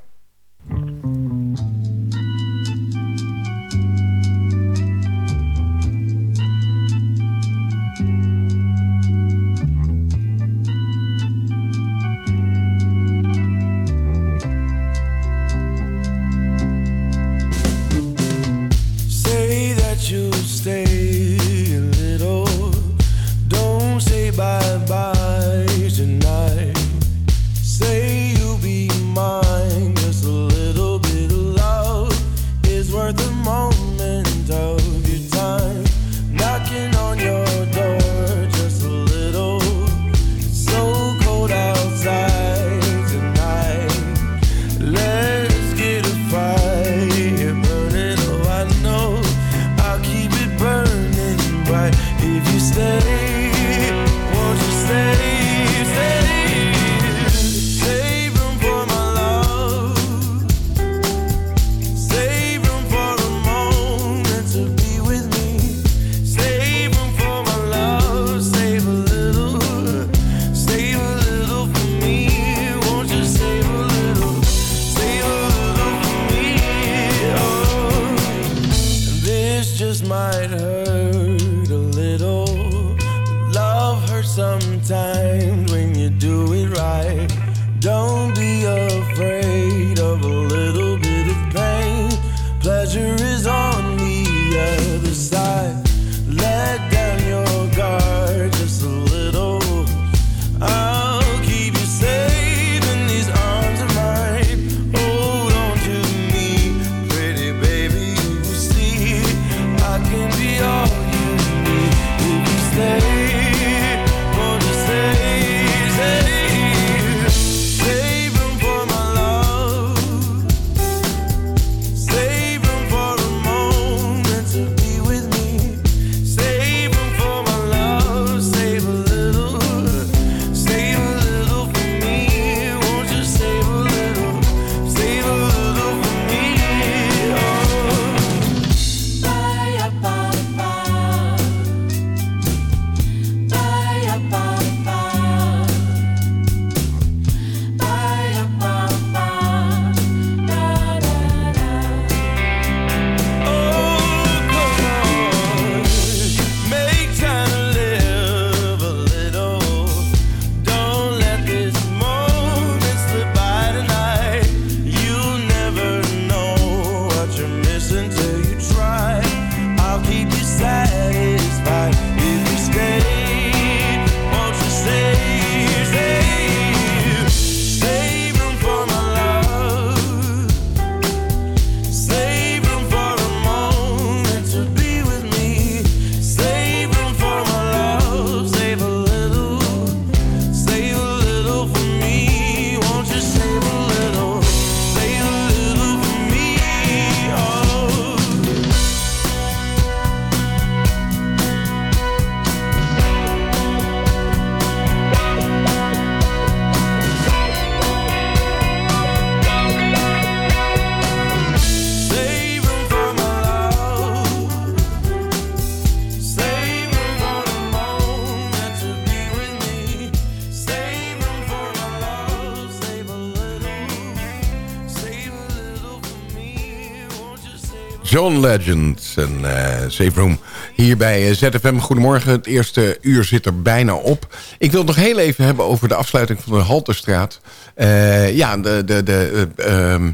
John Legend en eh Safe Room hier bij eh, ZFM. Goedemorgen, het eerste uur zit er bijna op. Ik wil het nog heel even hebben over de afsluiting van de Halterstraat. Eh, ja, de, de, de, eh, ehm,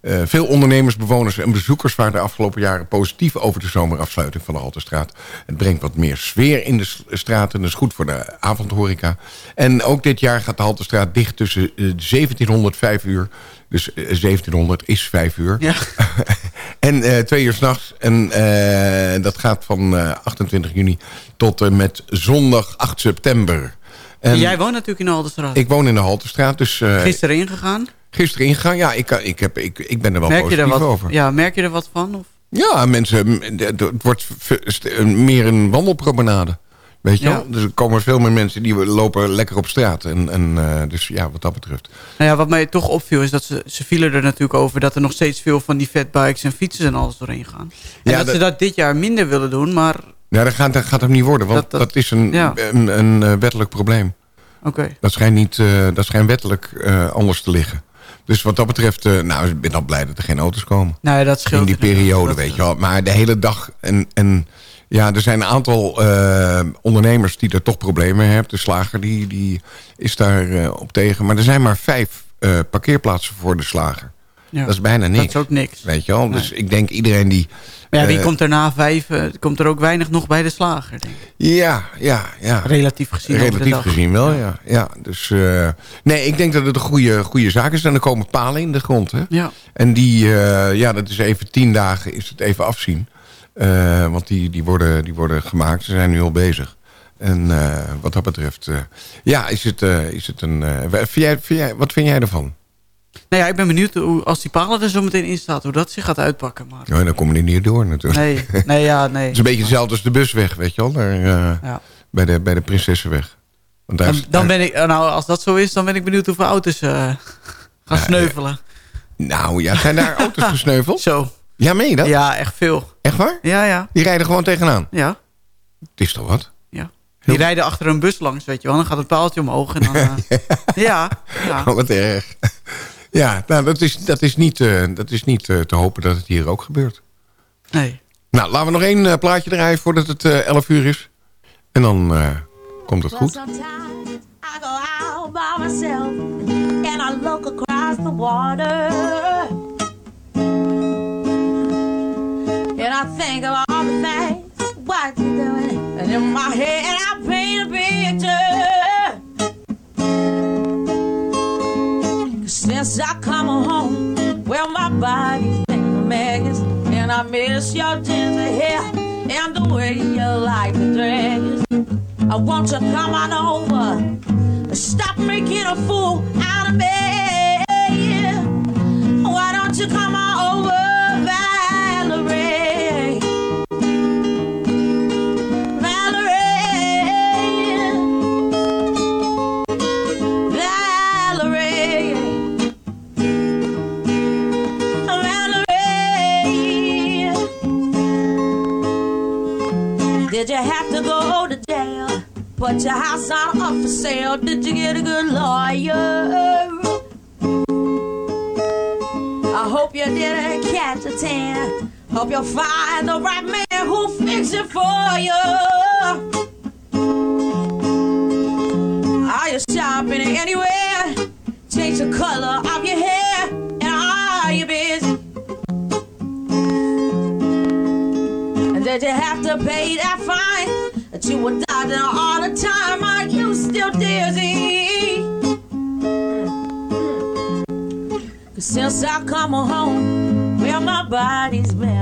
eh, veel ondernemers, bewoners en bezoekers waren de afgelopen jaren positief over de zomerafsluiting van de Halterstraat. Het brengt wat meer sfeer in de s- straat en dat is goed voor de avondhoreca. En ook dit jaar gaat de Halterstraat dicht tussen eh, 1700 5 uur. Dus eh, 1700 is 5 uur. en eh, twee uur s'nachts. En eh, dat gaat van eh, 28 juni tot en met zondag 8 september. En Jij woont natuurlijk in de Alderstraat. ik woon in de Halterstraat. Dus, eh, Gisteren ingegaan. Gisteren ingegaan, ja, ik, ik, heb, ik, ik ben er wel merk, je positief er wat, over. Ja, merk je er wat van? Of? Ja, mensen, het wordt meer een wandelpromenade. Weet je Ja. wel? Dus er komen veel meer mensen die lopen lekker op straat. En, en, eh, dus ja, wat dat betreft. Nou ja, wat mij toch opviel is dat ze, ze vielen er natuurlijk over... dat er nog steeds veel van die fatbikes en fietsen en alles doorheen gaan. En Ja, dat, dat- ze dat dit jaar minder willen doen, maar... Ja, dat gaat, dat gaat hem niet worden, want dat, Dat- dat- is een, ja. een, een, eh, wettelijk probleem. Oké. Dat schijnt, niet, eh, dat schijnt wettelijk anders te liggen. Dus wat dat betreft, nou, ik ben al blij dat er geen auto's komen. Nou ja, dat scheelt In die periode, weet je wel. Maar de hele dag en... en ja, er zijn een aantal eh, ondernemers die er toch problemen hebben. De slager die, die is daar eh, op tegen. Maar er zijn maar vijf eh, parkeerplaatsen voor de slager. Ja. Dat is bijna niks. Dat is ook niks. Weet je wel? Dus ik denk iedereen die... Maar ja, wie komt er na vijf? komt er ook weinig nog bij de slager, denk ik. Ja, ja, ja. Relatief gezien Relatief gezien wel, ja. ja dus, nee, ik denk dat het een goede, goede zaak is. En er komen palen in de grond, hè. Ja. En die, ja, dat is even tien dagen, is het even afzien. Eh, want die, die, worden, die worden gemaakt. Ze zijn nu al bezig. En eh, wat dat betreft, eh, ja, is het, is het een... vind jij, vind jij, wat vind jij ervan? Nou ja, ik ben benieuwd hoe, als die palen er zo meteen in staat... hoe dat zich gaat uitpakken. Maar... Ja, dan komen die niet door natuurlijk. Nee, nee, ja, nee. Het is een beetje hetzelfde als de busweg, weet je wel. Daar, Ja. bij, de, bij de Prinsessenweg. Want daar Dan, ben ik, nou, als dat zo is, dan ben ik benieuwd hoeveel auto's gaan sneuvelen. Nou ja, zijn daar auto's gesneuveld? Zo. Ja, meen je dat? Ja, echt veel. Echt waar? Ja, ja. Die rijden gewoon tegenaan? Ja. Het is toch wat? Ja. Die rijden achter een bus langs, weet je wel. Dan gaat het paaltje omhoog. En dan, eh, ja, ja. Oh, wat erg. Ja, nou, dat is, dat is niet, eh, dat is niet eh, te hopen dat het hier ook gebeurt. Nee. Nou, laten we nog één eh, plaatje draaien voordat het eh 11 uur is. En dan eh, komt het goed. Sometimes I go out by myself and I look across the water. Think of all the things what you're doing. And in my head I paint a picture. Since I come home, well my body's been a mess. And I miss your gentle hair and the way you like to dress. I want you to come on over. Stop making a fool out of me. Why don't you come on over, Put your house on up for sale. Did you get a good lawyer? I hope you didn't catch a tan. Hope you'll find the right man who'll fix it for you I come home, where my body's been